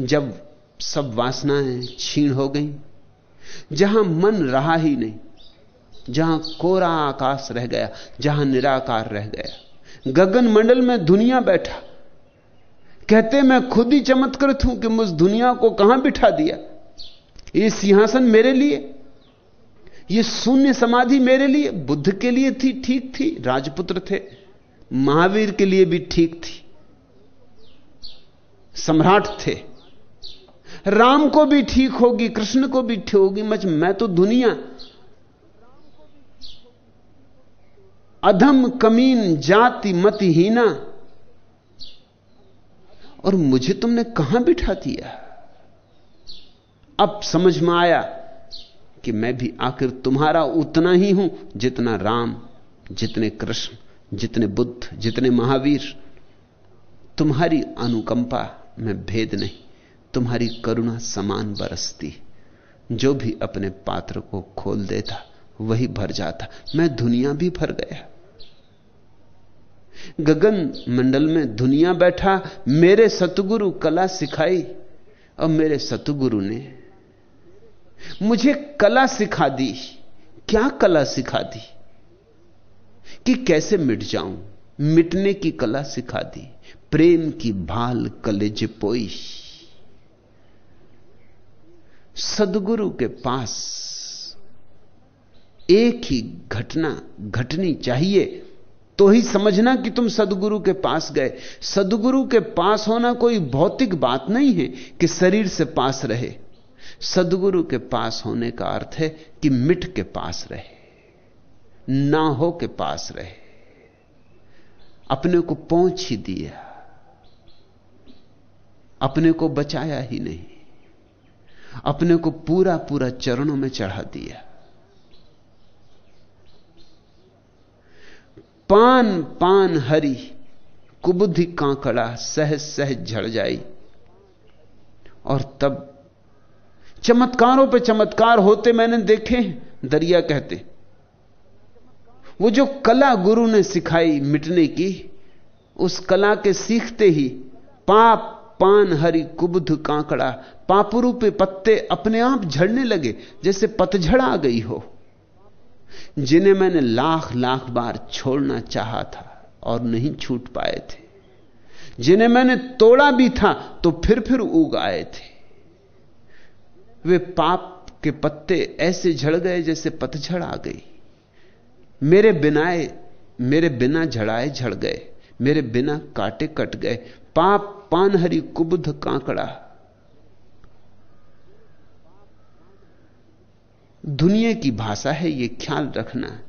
जब सब वासनाएँ छीण हो गई। जहाँ मन रहा ही नहीं, जहाँ कोरा आकाश रह गया, जहाँ निराकार रह गया। गगन मंडल में दुनिया बैठा। कहते मैं खुद ही चमत्कृत हूँ कि मुझ दुनिया को कहाँ बिठा दिया? ये सिंहासन मेरे लिए? ये शून्य समाधि मेरे लिए? बुद्ध के लिए थी, ठीक थी, राजपुत्र थे, महावीर के लिए भी ठीक थी। सम्राट थे। राम को भी ठीक होगी, कृष्ण को भी ठीक होगी, मच मैं तो दुनिया। अधम कमीन जाति मतिहीना और मुझे तुमने कहाँ बिठा दिया? अब समझ में आया कि मैं भी आखिर तुम्हारा उतना ही हूँ जितना राम, जितने कृष्ण, जितने बुद्ध, जितने महावीर। तुम्हारी अनुकंपा में भेद नहीं, तुम्हारी करुणा समान बरसती। जो भी अपने पात्र को खोल देता, वही भर जाता। मैं दुनिया भी भर गया। गगन मंडल में दुनिया बैठा, मेरे सतगुरु कला सिखाई, और मेरे सतगुरु ने मुझे कला सिखा दी। क्या कला सिखा दी? कि कैसे मिट जाऊँ? मिटने की कला सिखा दी। प्रेम की भाल कलेज पोई। सदगुरु के पास एक ही घटना, घटनी चाहिए। तो ही समझना कि तुम सदगुरु के पास गए। सदगुरु के पास होना कोई भौतिक बात नहीं है कि शरीर से पास रहे। सदगुरु के पास होने का अर्थ है कि मिट के पास रहे, ना हो के पास रहे। अपने को पहुँच ही दिया, अपने को बचाया ही नहीं, अपने को पूरा पूरा चरणों में चढ़ा दिया। पान पान हरी, कुबुद्धि कांकड़ा सहज सहज झड़ जाई। और तब चमत्कारों पे चमत्कार होते मैंने देखे दरिया कहते। वो जो कला गुरु ने सिखाई मिटने की, उस कला के सीखते ही पाप पान हरी कुबुध कांकड़ा पापुरु पे पत्ते अपने आप झड़ने लगे, जैसे पतझड़ आ गई हो। जिन्हें मैंने लाख लाख बार छोड़ना चाहा था और नहीं छूट पाए थे। जिन्हें मैंने तोड़ा भी था तो फिर फिर उग आए थे। वे पाप के पत्ते ऐसे झड़ गए जैसे पतझड़ आ गई। मेरे बिनाए, मेरे बिना झड़ाए झड़ गए, मेरे बिना काटे कट गए। पाप पानहरी कुबुध कांकड़ा दुनिया की भाषा है यह ख्याल रखना।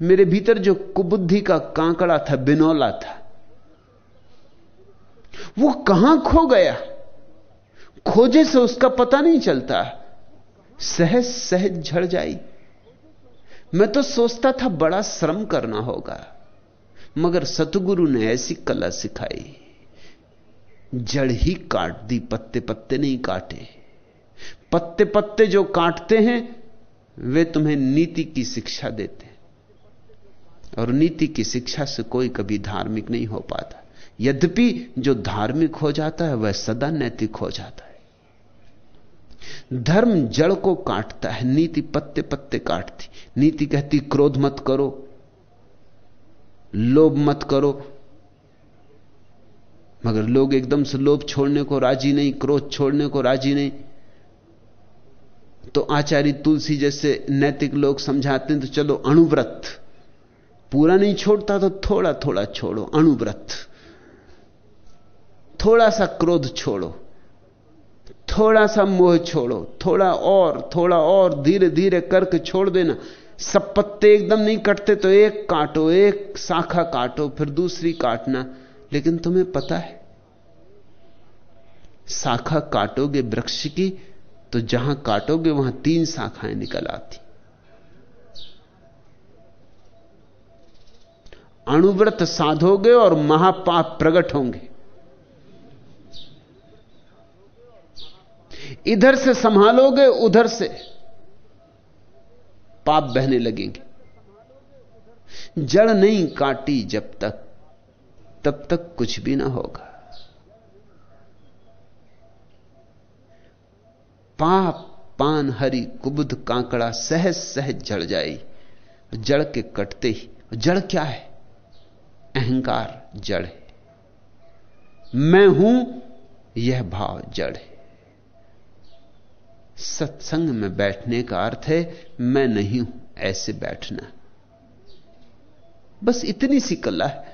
मेरे भीतर जो कुबुद्धि का कांकड़ा था, बिनौला था, वो कहाँ खो गया? खोजे से उसका पता नहीं चलता। सहज सहज झड़ जाई। मैं तो सोचता था, बड़ा श्रम करना होगा, मगर सतगुरु ने ऐसी कला सिखाई। जड़ ही काट दी पत्ते पत्ते नहीं काटे। पत्ते पत्ते जो काटते हैं, वे तुम्हें नीति की शिक्षा देते हैं। और नीति की शिक्षा से कोई कभी धार्मिक नहीं हो पाता। यद्यपि जो धार्मिक हो जाता है, वह सदा नैतिक हो जाता है। धर्म जड़ को काटता है, नीति पत्ते पत्ते काटती। नीति कहती, क्रोध मत करो, लोभ मत करो। मगर लोग एकदम से लोभ छोड़ने को राज़ी नहीं, क्रोध छोड़ने को राज़ी नहीं। तो आचार्य तुलसी जैसे नैतिक लोग समझाते हैं तो चलो अणुव्रत। पूरा नहीं छोड़ता तो थोड़ा थोड़ा छोड़ो, अणुव्रत। थोड़ा सा क्रोध छोड़ो थोड़ा सा मोह छोड़ो, थोड़ा और थोड़ा और धीरे धीरे करके छोड़ देना। सब पत्ते एकदम नहीं कटते तो एक काटो, एक शाखा काटो, फिर दूसरी काटना। लेकिन तुम्हें पता है, शाखा काटोगे वृक्ष की तो जहाँ काटोगे वहाँ तीन शाखाएँ निकल आती। अणुव्रत साधोगे और महापाप प्रकट होंगे। इधर से संभालोगे, उधर से पाप बहने लगेंगे। जड़ नहीं काटी जब तक, तब तक कुछ भी ना होगा। पाप पान हरी कुबुद कांकड़ा सहज सहज जड़ जाई जड़ के कटते ही, जड़ क्या है? अहंकार जड़ है। मैं हूँ, यह भाव जड़ है। सत्संग में बैठने का अर्थ है, मैं नहीं हूँ, ऐसे बैठना। बस इतनी सी कला है,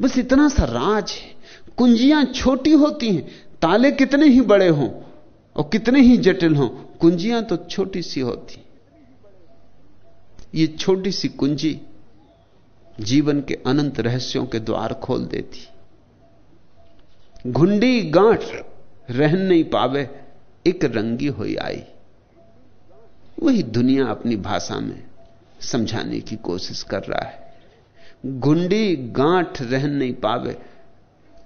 बस इतना सा राज है। कुंजियाँ छोटी होती हैं, ताले कितने ही बड़े हों और कितने ही जटिल हों, कुंजियाँ तो छोटी सी होती। ये छोटी सी कुंजी जीवन के अनंत रहस्यों के द्वार खोल देती। घुंडी गांठ रहन नहीं पावे, एक रंगी हुई आई। वही दुनिया अपनी भाषा में समझाने की कोशिश कर रहा है। घुंडी गांठ रहन नहीं पावे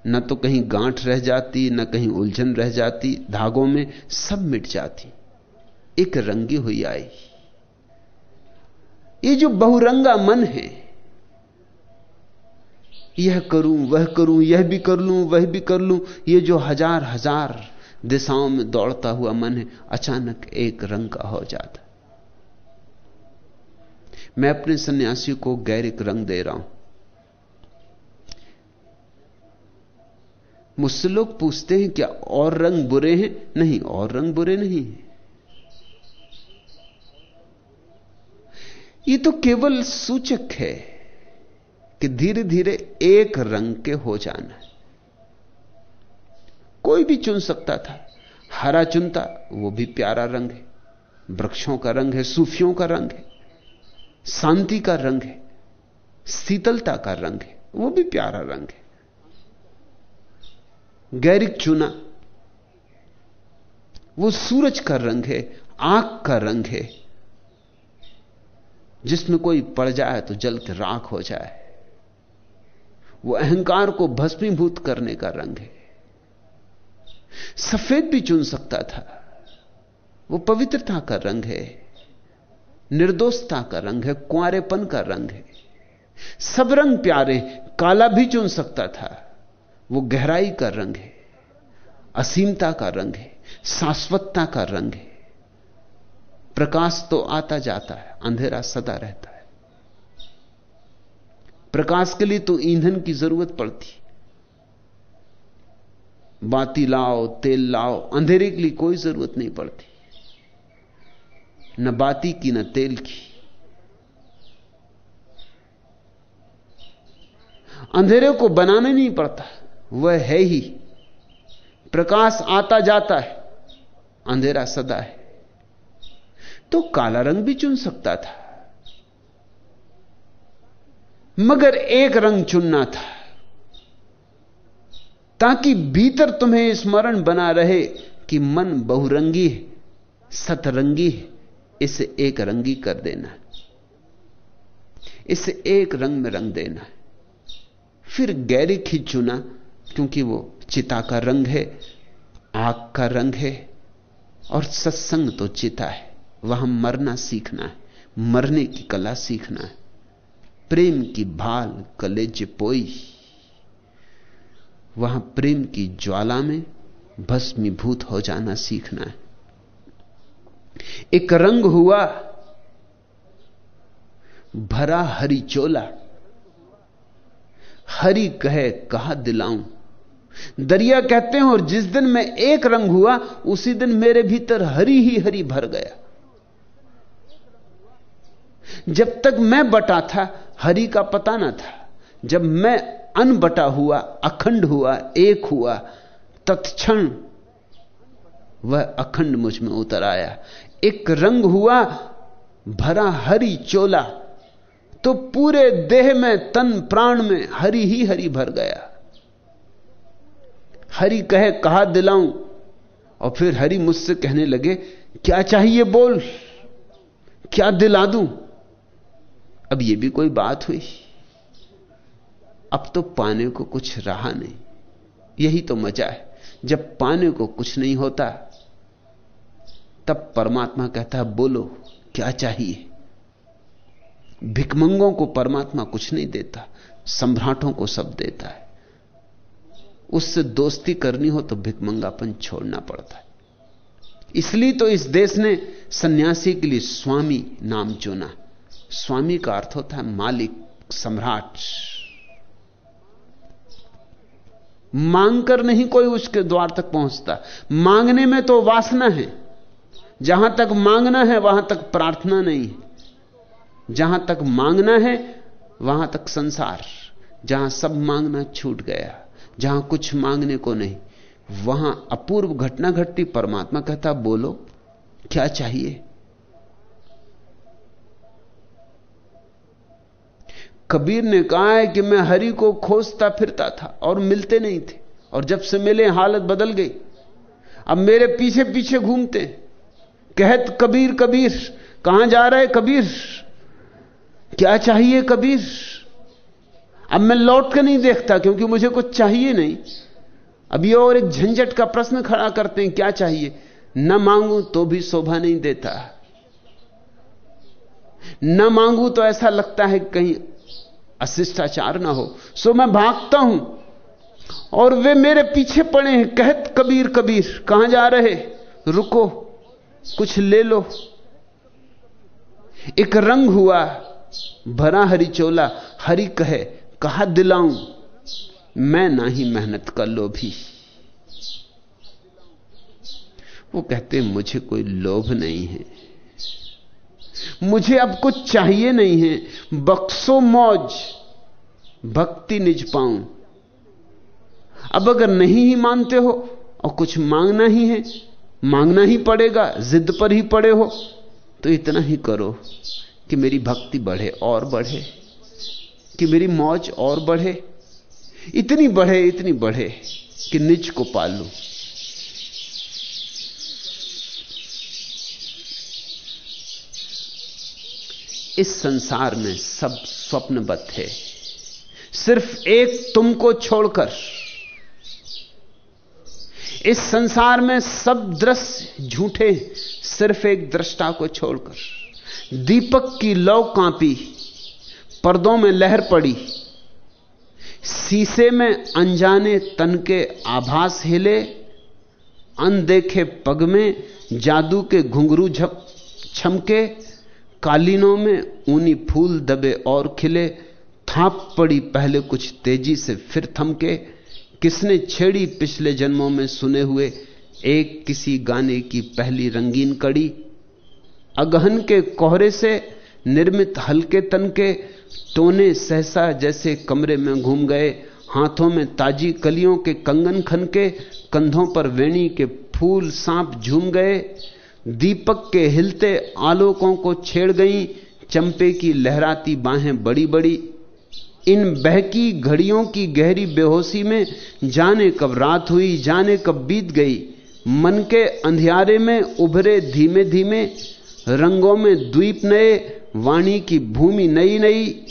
न तो कहीं गांठ रह जाती, न कहीं उलझन रह जाती, धागों में सब मिट जाती। एक रंगी हुई आई। ये जो बहुरंगा मन है, यह करूँ, वह करूँ, यह भी कर लूँ, वह भी कर लूँ, ये जो हज़ार हज़ार दिशाओं में दौड़ता हुआ मन है, अचानक एक रंग का हो जाता। मैं अपने सन्यासी को गैरिक रंग दे रहा हूँ। मुझसे लोग पूछते हैं, क्या और रंग बुरे हैं? नहीं, और रंग बुरे नहीं है. ये तो केवल सूचक है कि धीरे धीरे एक रंग के हो जाना है। कोई भी चुन सकता था। हरा चुनता, वो भी प्यारा रंग है। वृक्षों का रंग है, सूफियों का रंग है। शांति का रंग है, शीतलता का रंग है, वो भी प्यारा रंग है। गैरिक चुना। वो सूरज का रंग है, आँख का रंग है। जिसमें कोई पड़ जाए तो जल के राख हो जाए। वो अहंकार को भस्मीभूत करने का रंग है। सफ़ेद भी चुन सकता था। वो पवित्रता का रंग है। निर्दोषता का रंग है, कुआरेपन का रंग है। सब रंग प्यारे, काला भी चुन सकता था। वो गहराई का रंग है, असीमता का रंग है, शाश्वतता का रंग है। प्रकाश तो आता जाता है, अंधेरा सदा रहता है। प्रकाश के लिए तो ईंधन की ज़रूरत पड़ती। बाती लाओ, तेल लाओ, अंधेरे के लिए कोई ज़रूरत नहीं पड़ती। न बाती की, न तेल की। अंधेरे को बनाने नहीं पड़ता। वह है ही। प्रकाश आता जाता है, अंधेरा सदा है। तो काला रंग भी चुन सकता था, मगर एक रंग चुनना था, ताकि भीतर तुम्हें स्मरण बना रहे कि मन बहुरंगी है, सतरंगी है। इसे एक रंगी कर देना इसे एक रंग में रंग देना फिर गैरिक ही चुना क्योंकि वो चिता का रंग है, आग का रंग है, और सत्संग तो चिता है। वहाँ मरना सीखना है, मरने की कला सीखना है। प्रेम की भाल कलेज पोई। वहाँ प्रेम की ज्वाला में भस्मीभूत हो जाना सीखना है। एक रंग हुआ, भरा हरी चोला। हरी कहे, कहा दिलाऊं? दरिया कहते हैं, और जिस दिन मैं एक रंग हुआ, उसी दिन मेरे भीतर हरी ही हरी भर गया। जब तक मैं बटा था, हरी का पता ना था। जब मैं अनबटा हुआ, अखंड हुआ, एक हुआ, तत्क्षण वह अखंड मुझमें उतर आया। एक रंग हुआ, भरा हरी चोला तो पूरे देह में, तन प्राण में हरी ही हरी भर गया। हरि कहे, कहा दिलाऊं? और फिर हरि मुझसे कहने लगे, क्या चाहिए बोल? क्या दिला दूँ? अब यह भी कोई बात हुई। अब तो पाने को कुछ रहा नहीं। यही तो मज़ा है। जब पाने को कुछ नहीं होता, तब परमात्मा कहता है, बोलो, क्या चाहिए? भिकमंगों को परमात्मा कुछ नहीं देता, सम्राटों को सब देता है। उससे दोस्ती करनी हो तो भिकमंगापन छोड़ना पड़ता है। इसलिए तो इस देश ने सन्यासी के लिए स्वामी नाम चुना। स्वामी का अर्थ होता है मालिक, सम्राट। मांगकर नहीं कोई उसके द्वार तक पहुँचता। मांगने में तो वासना है। जहाँ तक मांगना है, वहाँ तक प्रार्थना नहीं जहाँ तक मांगना है, वहाँ तक संसार। जहाँ सब मांगना छूट गया। जहाँ कुछ मांगने को नहीं, वहाँ अपूर्व घटना घटती, परमात्मा कहता, बोलो, क्या चाहिए? कबीर ने कहा है कि मैं हरि को खोजता फिरता था और मिलते नहीं थे, और जब से मिले, हालत बदल गई। अब मेरे पीछे पीछे घूमते कहत, कबीर कबीर, कहाँ जा रहे कबीर? क्या चाहिए कबीर? अब मैं लौट के नहीं देखता क्योंकि मुझे कुछ चाहिए नहीं। अब ये और एक झंझट का प्रश्न खड़ा करते हैं, क्या चाहिए? न मांगू तो भी शोभा नहीं देता। न मांगू तो ऐसा लगता है कहीं अशिष्टाचार ना हो। सो मैं भागता हूँ। और वे मेरे पीछे पड़े हैं, कहत कबीर कबीर, कहाँ जा रहे? रुको, कुछ ले लो। एक रंग हुआ, भरा हरी चोला, हरी कहे। कहा दिलाऊं, मैं ना ही मेहनत कर लो भी। वो कहते मुझे कोई लोभ नहीं है। मुझे अब कुछ चाहिए नहीं है। बक्सो मौज, भक्ति निज पाऊँ। अब अगर नहीं ही मानते हो, और कुछ मांगना ही है, मांगना ही पड़ेगा, जिद पर ही पड़े हो तो इतना ही करो कि मेरी भक्ति बढ़े और बढ़े। कि मेरी मौज और बढ़े। इतनी बढ़े इतनी बढ़े कि निज को पालू इस संसार में सब स्वप्नबद्ध है। सिर्फ़ एक तुमको छोड़कर। इस संसार में सब दृश्य झूठे सिर्फ़ एक दृष्टा को छोड़कर। दीपक की लौ कांपी पर्दों में लहर पड़ी। शीशे में अनजाने तन के आभास हिले, अनदेखे पग में जादू के घुंघरू झप छमके, कालीनों में ऊनी फूल दबे और खिले, थाप पड़ी पहले कुछ तेज़ी से फिर थमके। किसने छेड़ी पिछले जन्मों में सुने हुए एक किसी गाने की पहली रंगीन कड़ी? अगहन के कोहरे से निर्मित हल्के तन के टोने सहसा जैसे कमरे में घूम गए, हाथों में ताजी कलियों के कंगन खन के, कंधों पर वेणी के फूल सांप झूम गए, दीपक के हिलते आलोकों को छेड़ गई, चंपे की लहराती बाहें बड़ी बड़ी। इन बहकी घड़ियों की गहरी बेहोशी में जाने कब रात हुई, जाने कब बीत गई। मन के अंधियारे में उभरे धीमे धीमे, रंगों में द्वीप नए वाणी की भूमि नई नई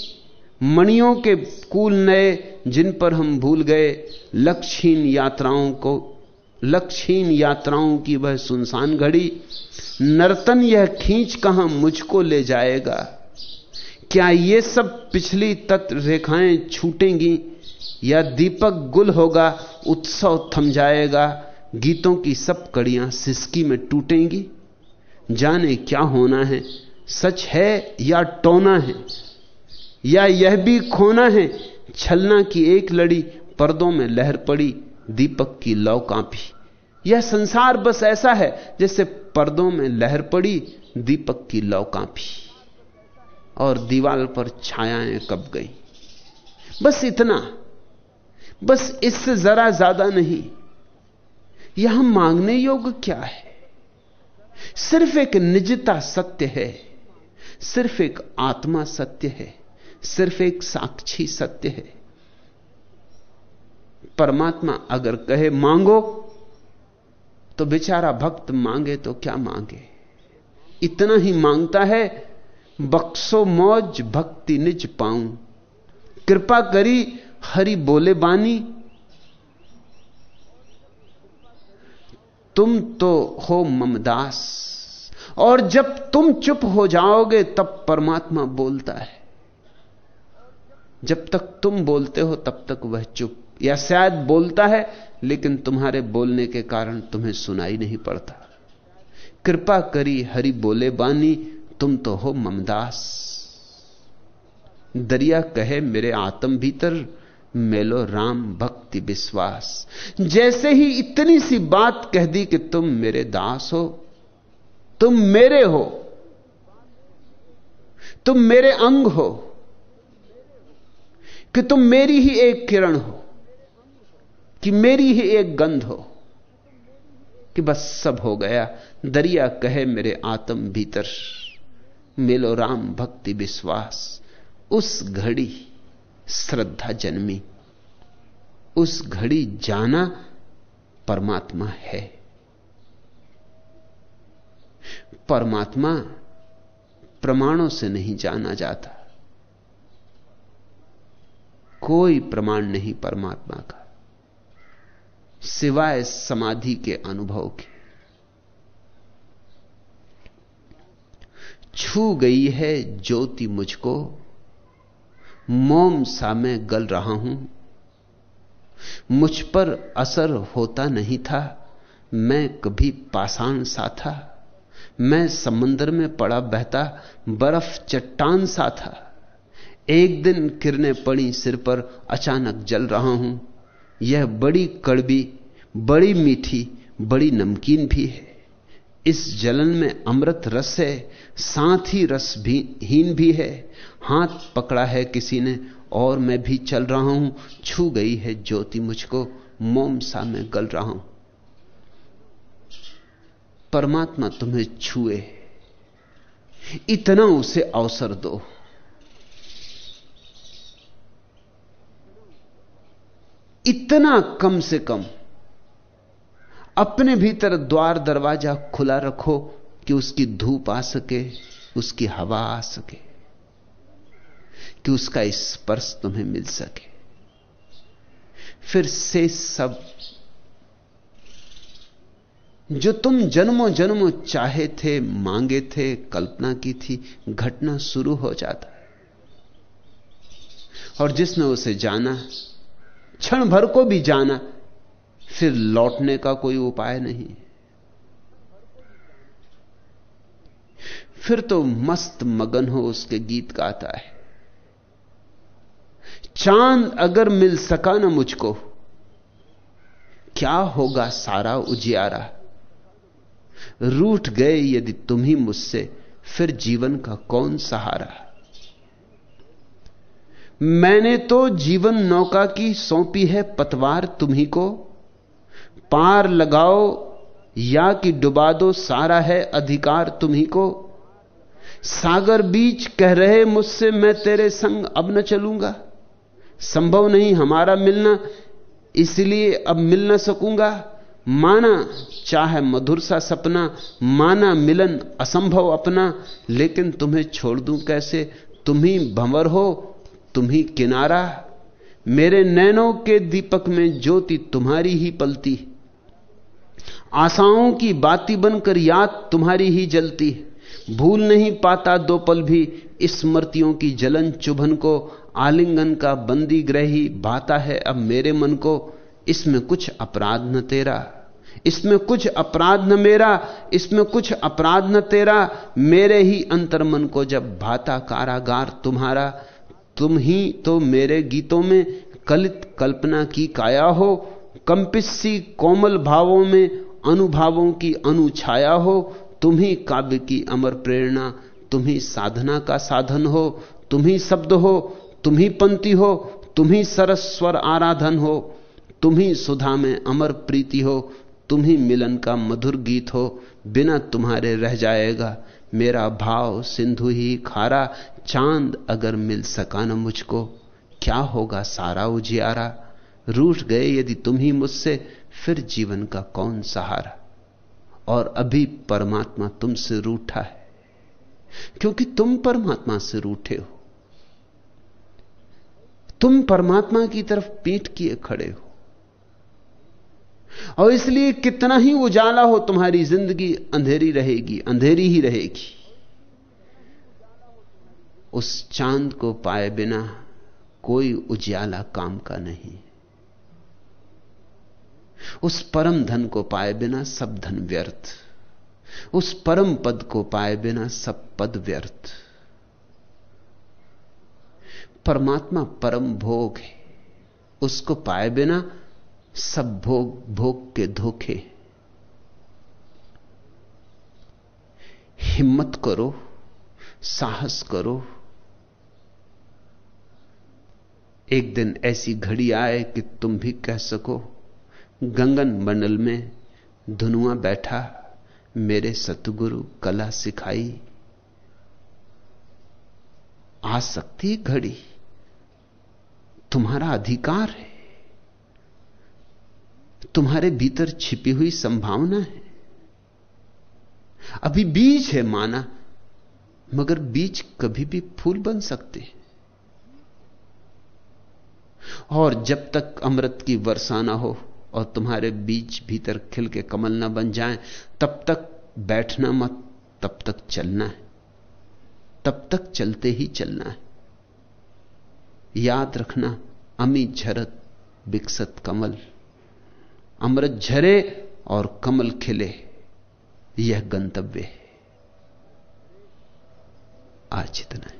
मणियों के कूल नए, जिन पर हम भूल गए, लक्षहीन यात्राओं को, लक्षहीन यात्राओं की वह सुनसान घड़ी, नर्तन यह खींच कहाँ मुझको ले जाएगा? क्या ये सब पिछली तत्व रेखाएँ छूटेंगी, या दीपक गुल होगा, उत्सव थम जाएगा, गीतों की सब कड़ियाँ सिसकी में टूटेंगी? जाने क्या होना है? सच है या टोना है? या यह भी खोना है? छलना की एक लड़ी पर्दों में लहर पड़ी, दीपक की लौ कांपी। यह संसार बस ऐसा है जैसे पर्दों में लहर पड़ी, दीपक की लौ कांपी। और दीवार पर छायाएँ कब गई? बस इतना। बस इससे जरा ज़्यादा नहीं। यह मांगने योग्य क्या है? सिर्फ़ एक निजता सत्य है। सिर्फ़ एक आत्मा सत्य है, सिर्फ़ एक साक्षी सत्य है। परमात्मा अगर कहे, मांगो तो बेचारा भक्त मांगे तो क्या मांगे? इतना ही माँगता है, बक्सो मौज भक्ति निज पाऊँ। कृपा करी हरि बोले बानी। तुम तो हो ममदास और जब तुम चुप हो जाओगे, तब परमात्मा बोलता है। जब तक तुम बोलते हो, तब तक वह चुप। या शायद बोलता है, लेकिन तुम्हारे बोलने के कारण तुम्हें सुनाई नहीं पड़ता। कृपा करी, हरि बोले बानी, तुम तो हो ममदास। दरिया कहे, मेरे आत्म भीतर मेलो राम भक्ति विश्वास। जैसे ही इतनी सी बात कह दी कि तुम मेरे दास हो तुम मेरे हो। तुम मेरे अंग हो कि तुम मेरी ही एक किरण हो, कि मेरी ही एक गंध हो, कि बस सब हो गया, दरिया कहे मेरे आत्म भीतर, मेलो राम भक्ति विश्वास, उस घड़ी श्रद्धा जन्मी, उस घड़ी जाना परमात्मा है। परमात्मा प्रमाणों से नहीं जाना जाता। कोई प्रमाण नहीं परमात्मा का, सिवाय समाधि के अनुभव के। छू गई है ज्योति मुझको, मोम सा मैं गल रहा हूँ। मुझ पर असर होता नहीं था, मैं कभी पाषाण सा था। मैं समंदर में पड़ा बहता बर्फ़ चट्टान सा था। एक दिन किरणें पड़ी सिर पर, अचानक जल रहा हूँ। यह बड़ी कड़वी, बड़ी मीठी, बड़ी नमकीन भी है। इस जलन में अमृत रस है, साथ ही रस भी, हीन भी है। हाथ पकड़ा है किसी ने, और मैं भी चल रहा हूँ। छू गई है ज्योति मुझको, मोम सा में गल रहा हूँ। परमात्मा तुम्हें छुए। इतना उसे अवसर दो। इतना कम से कम अपने भीतर द्वार दरवाज़ा खुला रखो कि उसकी धूप आ सके, उसकी हवा आ सके, कि उसका स्पर्श तुम्हें मिल सके। फिर से सब जो तुम जन्मों जन्मों चाहे थे, मांगे थे, कल्पना की थी, घटना शुरू हो जाता। और जिसने उसे जाना, क्षण भर को भी जाना, फिर लौटने का कोई उपाय नहीं। फिर तो मस्त मगन हो उसके गीत गाता है। चाँद अगर मिल सका ना मुझको, क्या होगा सारा उजियारा? रूठ गए यदि तुम ही मुझसे, फिर जीवन का कौन सहारा मैंने तो जीवन नौका की सौंपी है पतवार तुम्ही को। पार लगाओ या कि डुबा दो सारा है अधिकार तुम्ही को। सागर बीच कह रहे मुझसे, मैं तेरे संग अब न चलूँगा। संभव नहीं हमारा मिलना, इसलिए अब मिल न सकूँगा। माना चाहे मधुर सा सपना, माना मिलन असंभव अपना, लेकिन तुम्हें छोड़ दूँ कैसे? तुम ही भंवर हो, तुम ही किनारा। मेरे नैनों के दीपक में ज्योति तुम्हारी ही पलती। आशाओं की बाती बनकर याद तुम्हारी ही जलती। भूल नहीं पाता दो पल भी स्मृतियों की जलन चुभन को। आलिंगन का बंदी ग्रही भाता है अब मेरे मन को। इसमें कुछ अपराध न तेरा, इसमें कुछ अपराध न मेरा, इसमें कुछ अपराध न तेरा। मेरे ही अंतर्मन को जब भाता कारागार तुम्हारा, तुम ही तो मेरे गीतों में कलित कल्पना की काया हो कंपित कोमल भावों में अनुभावों की अनुछाया हो। तुम ही काव्य की अमर प्रेरणा, तुम ही साधना का साधन हो, तुम ही शब्द हो, तुम ही पंक्ति हो, तुम ही सरस्वर आराधन हो। तुम ही सुधा में अमर प्रीति हो, तुम ही मिलन का मधुर गीत हो, बिना तुम्हारे रह जाएगा, मेरा भाव सिंधु ही खारा, चाँद अगर मिल सका न मुझको, क्या होगा सारा उजियारा? रूठ गए यदि तुम ही मुझसे, फिर जीवन का कौन सहारा? और अभी परमात्मा तुमसे रूठा है, क्योंकि तुम परमात्मा से रूठे हो। तुम परमात्मा की तरफ़ पीठ किए खड़े हो। और इसलिए कितना ही उजाला हो, तुम्हारी ज़िंदगी अंधेरी रहेगी, अंधेरी ही रहेगी। उस चाँद को पाए बिना कोई उजाला काम का नहीं। उस परम धन को पाए बिना सब धन व्यर्थ। उस परम पद को पाए बिना सब पद व्यर्थ। परमात्मा परम भोग है। उसको पाए बिना सब भोग भोग के धोखे। हिम्मत करो, साहस करो। एक दिन ऐसी घड़ी आए कि तुम भी कह सको, गंगन मंडल में धुनुआ बैठा, मेरे सतगुरु कला सिखाई। आ सकती घड़ी? तुम्हारा अधिकार है। तुम्हारे भीतर छिपी हुई संभावना है। अभी बीज है माना, मगर बीज कभी भी फूल बन सकते हैं। और जब तक अमृत की वर्षा ना हो और तुम्हारे बीज भीतर खिल के कमल ना बन जाए, तब तक बैठना मत, तब तक चलना है। तब तक चलते ही चलना है। याद रखना, अमी झरत, विकसत कमल। अमृत झरे और कमल खिले। यह गंतव्य है। आज इतना है।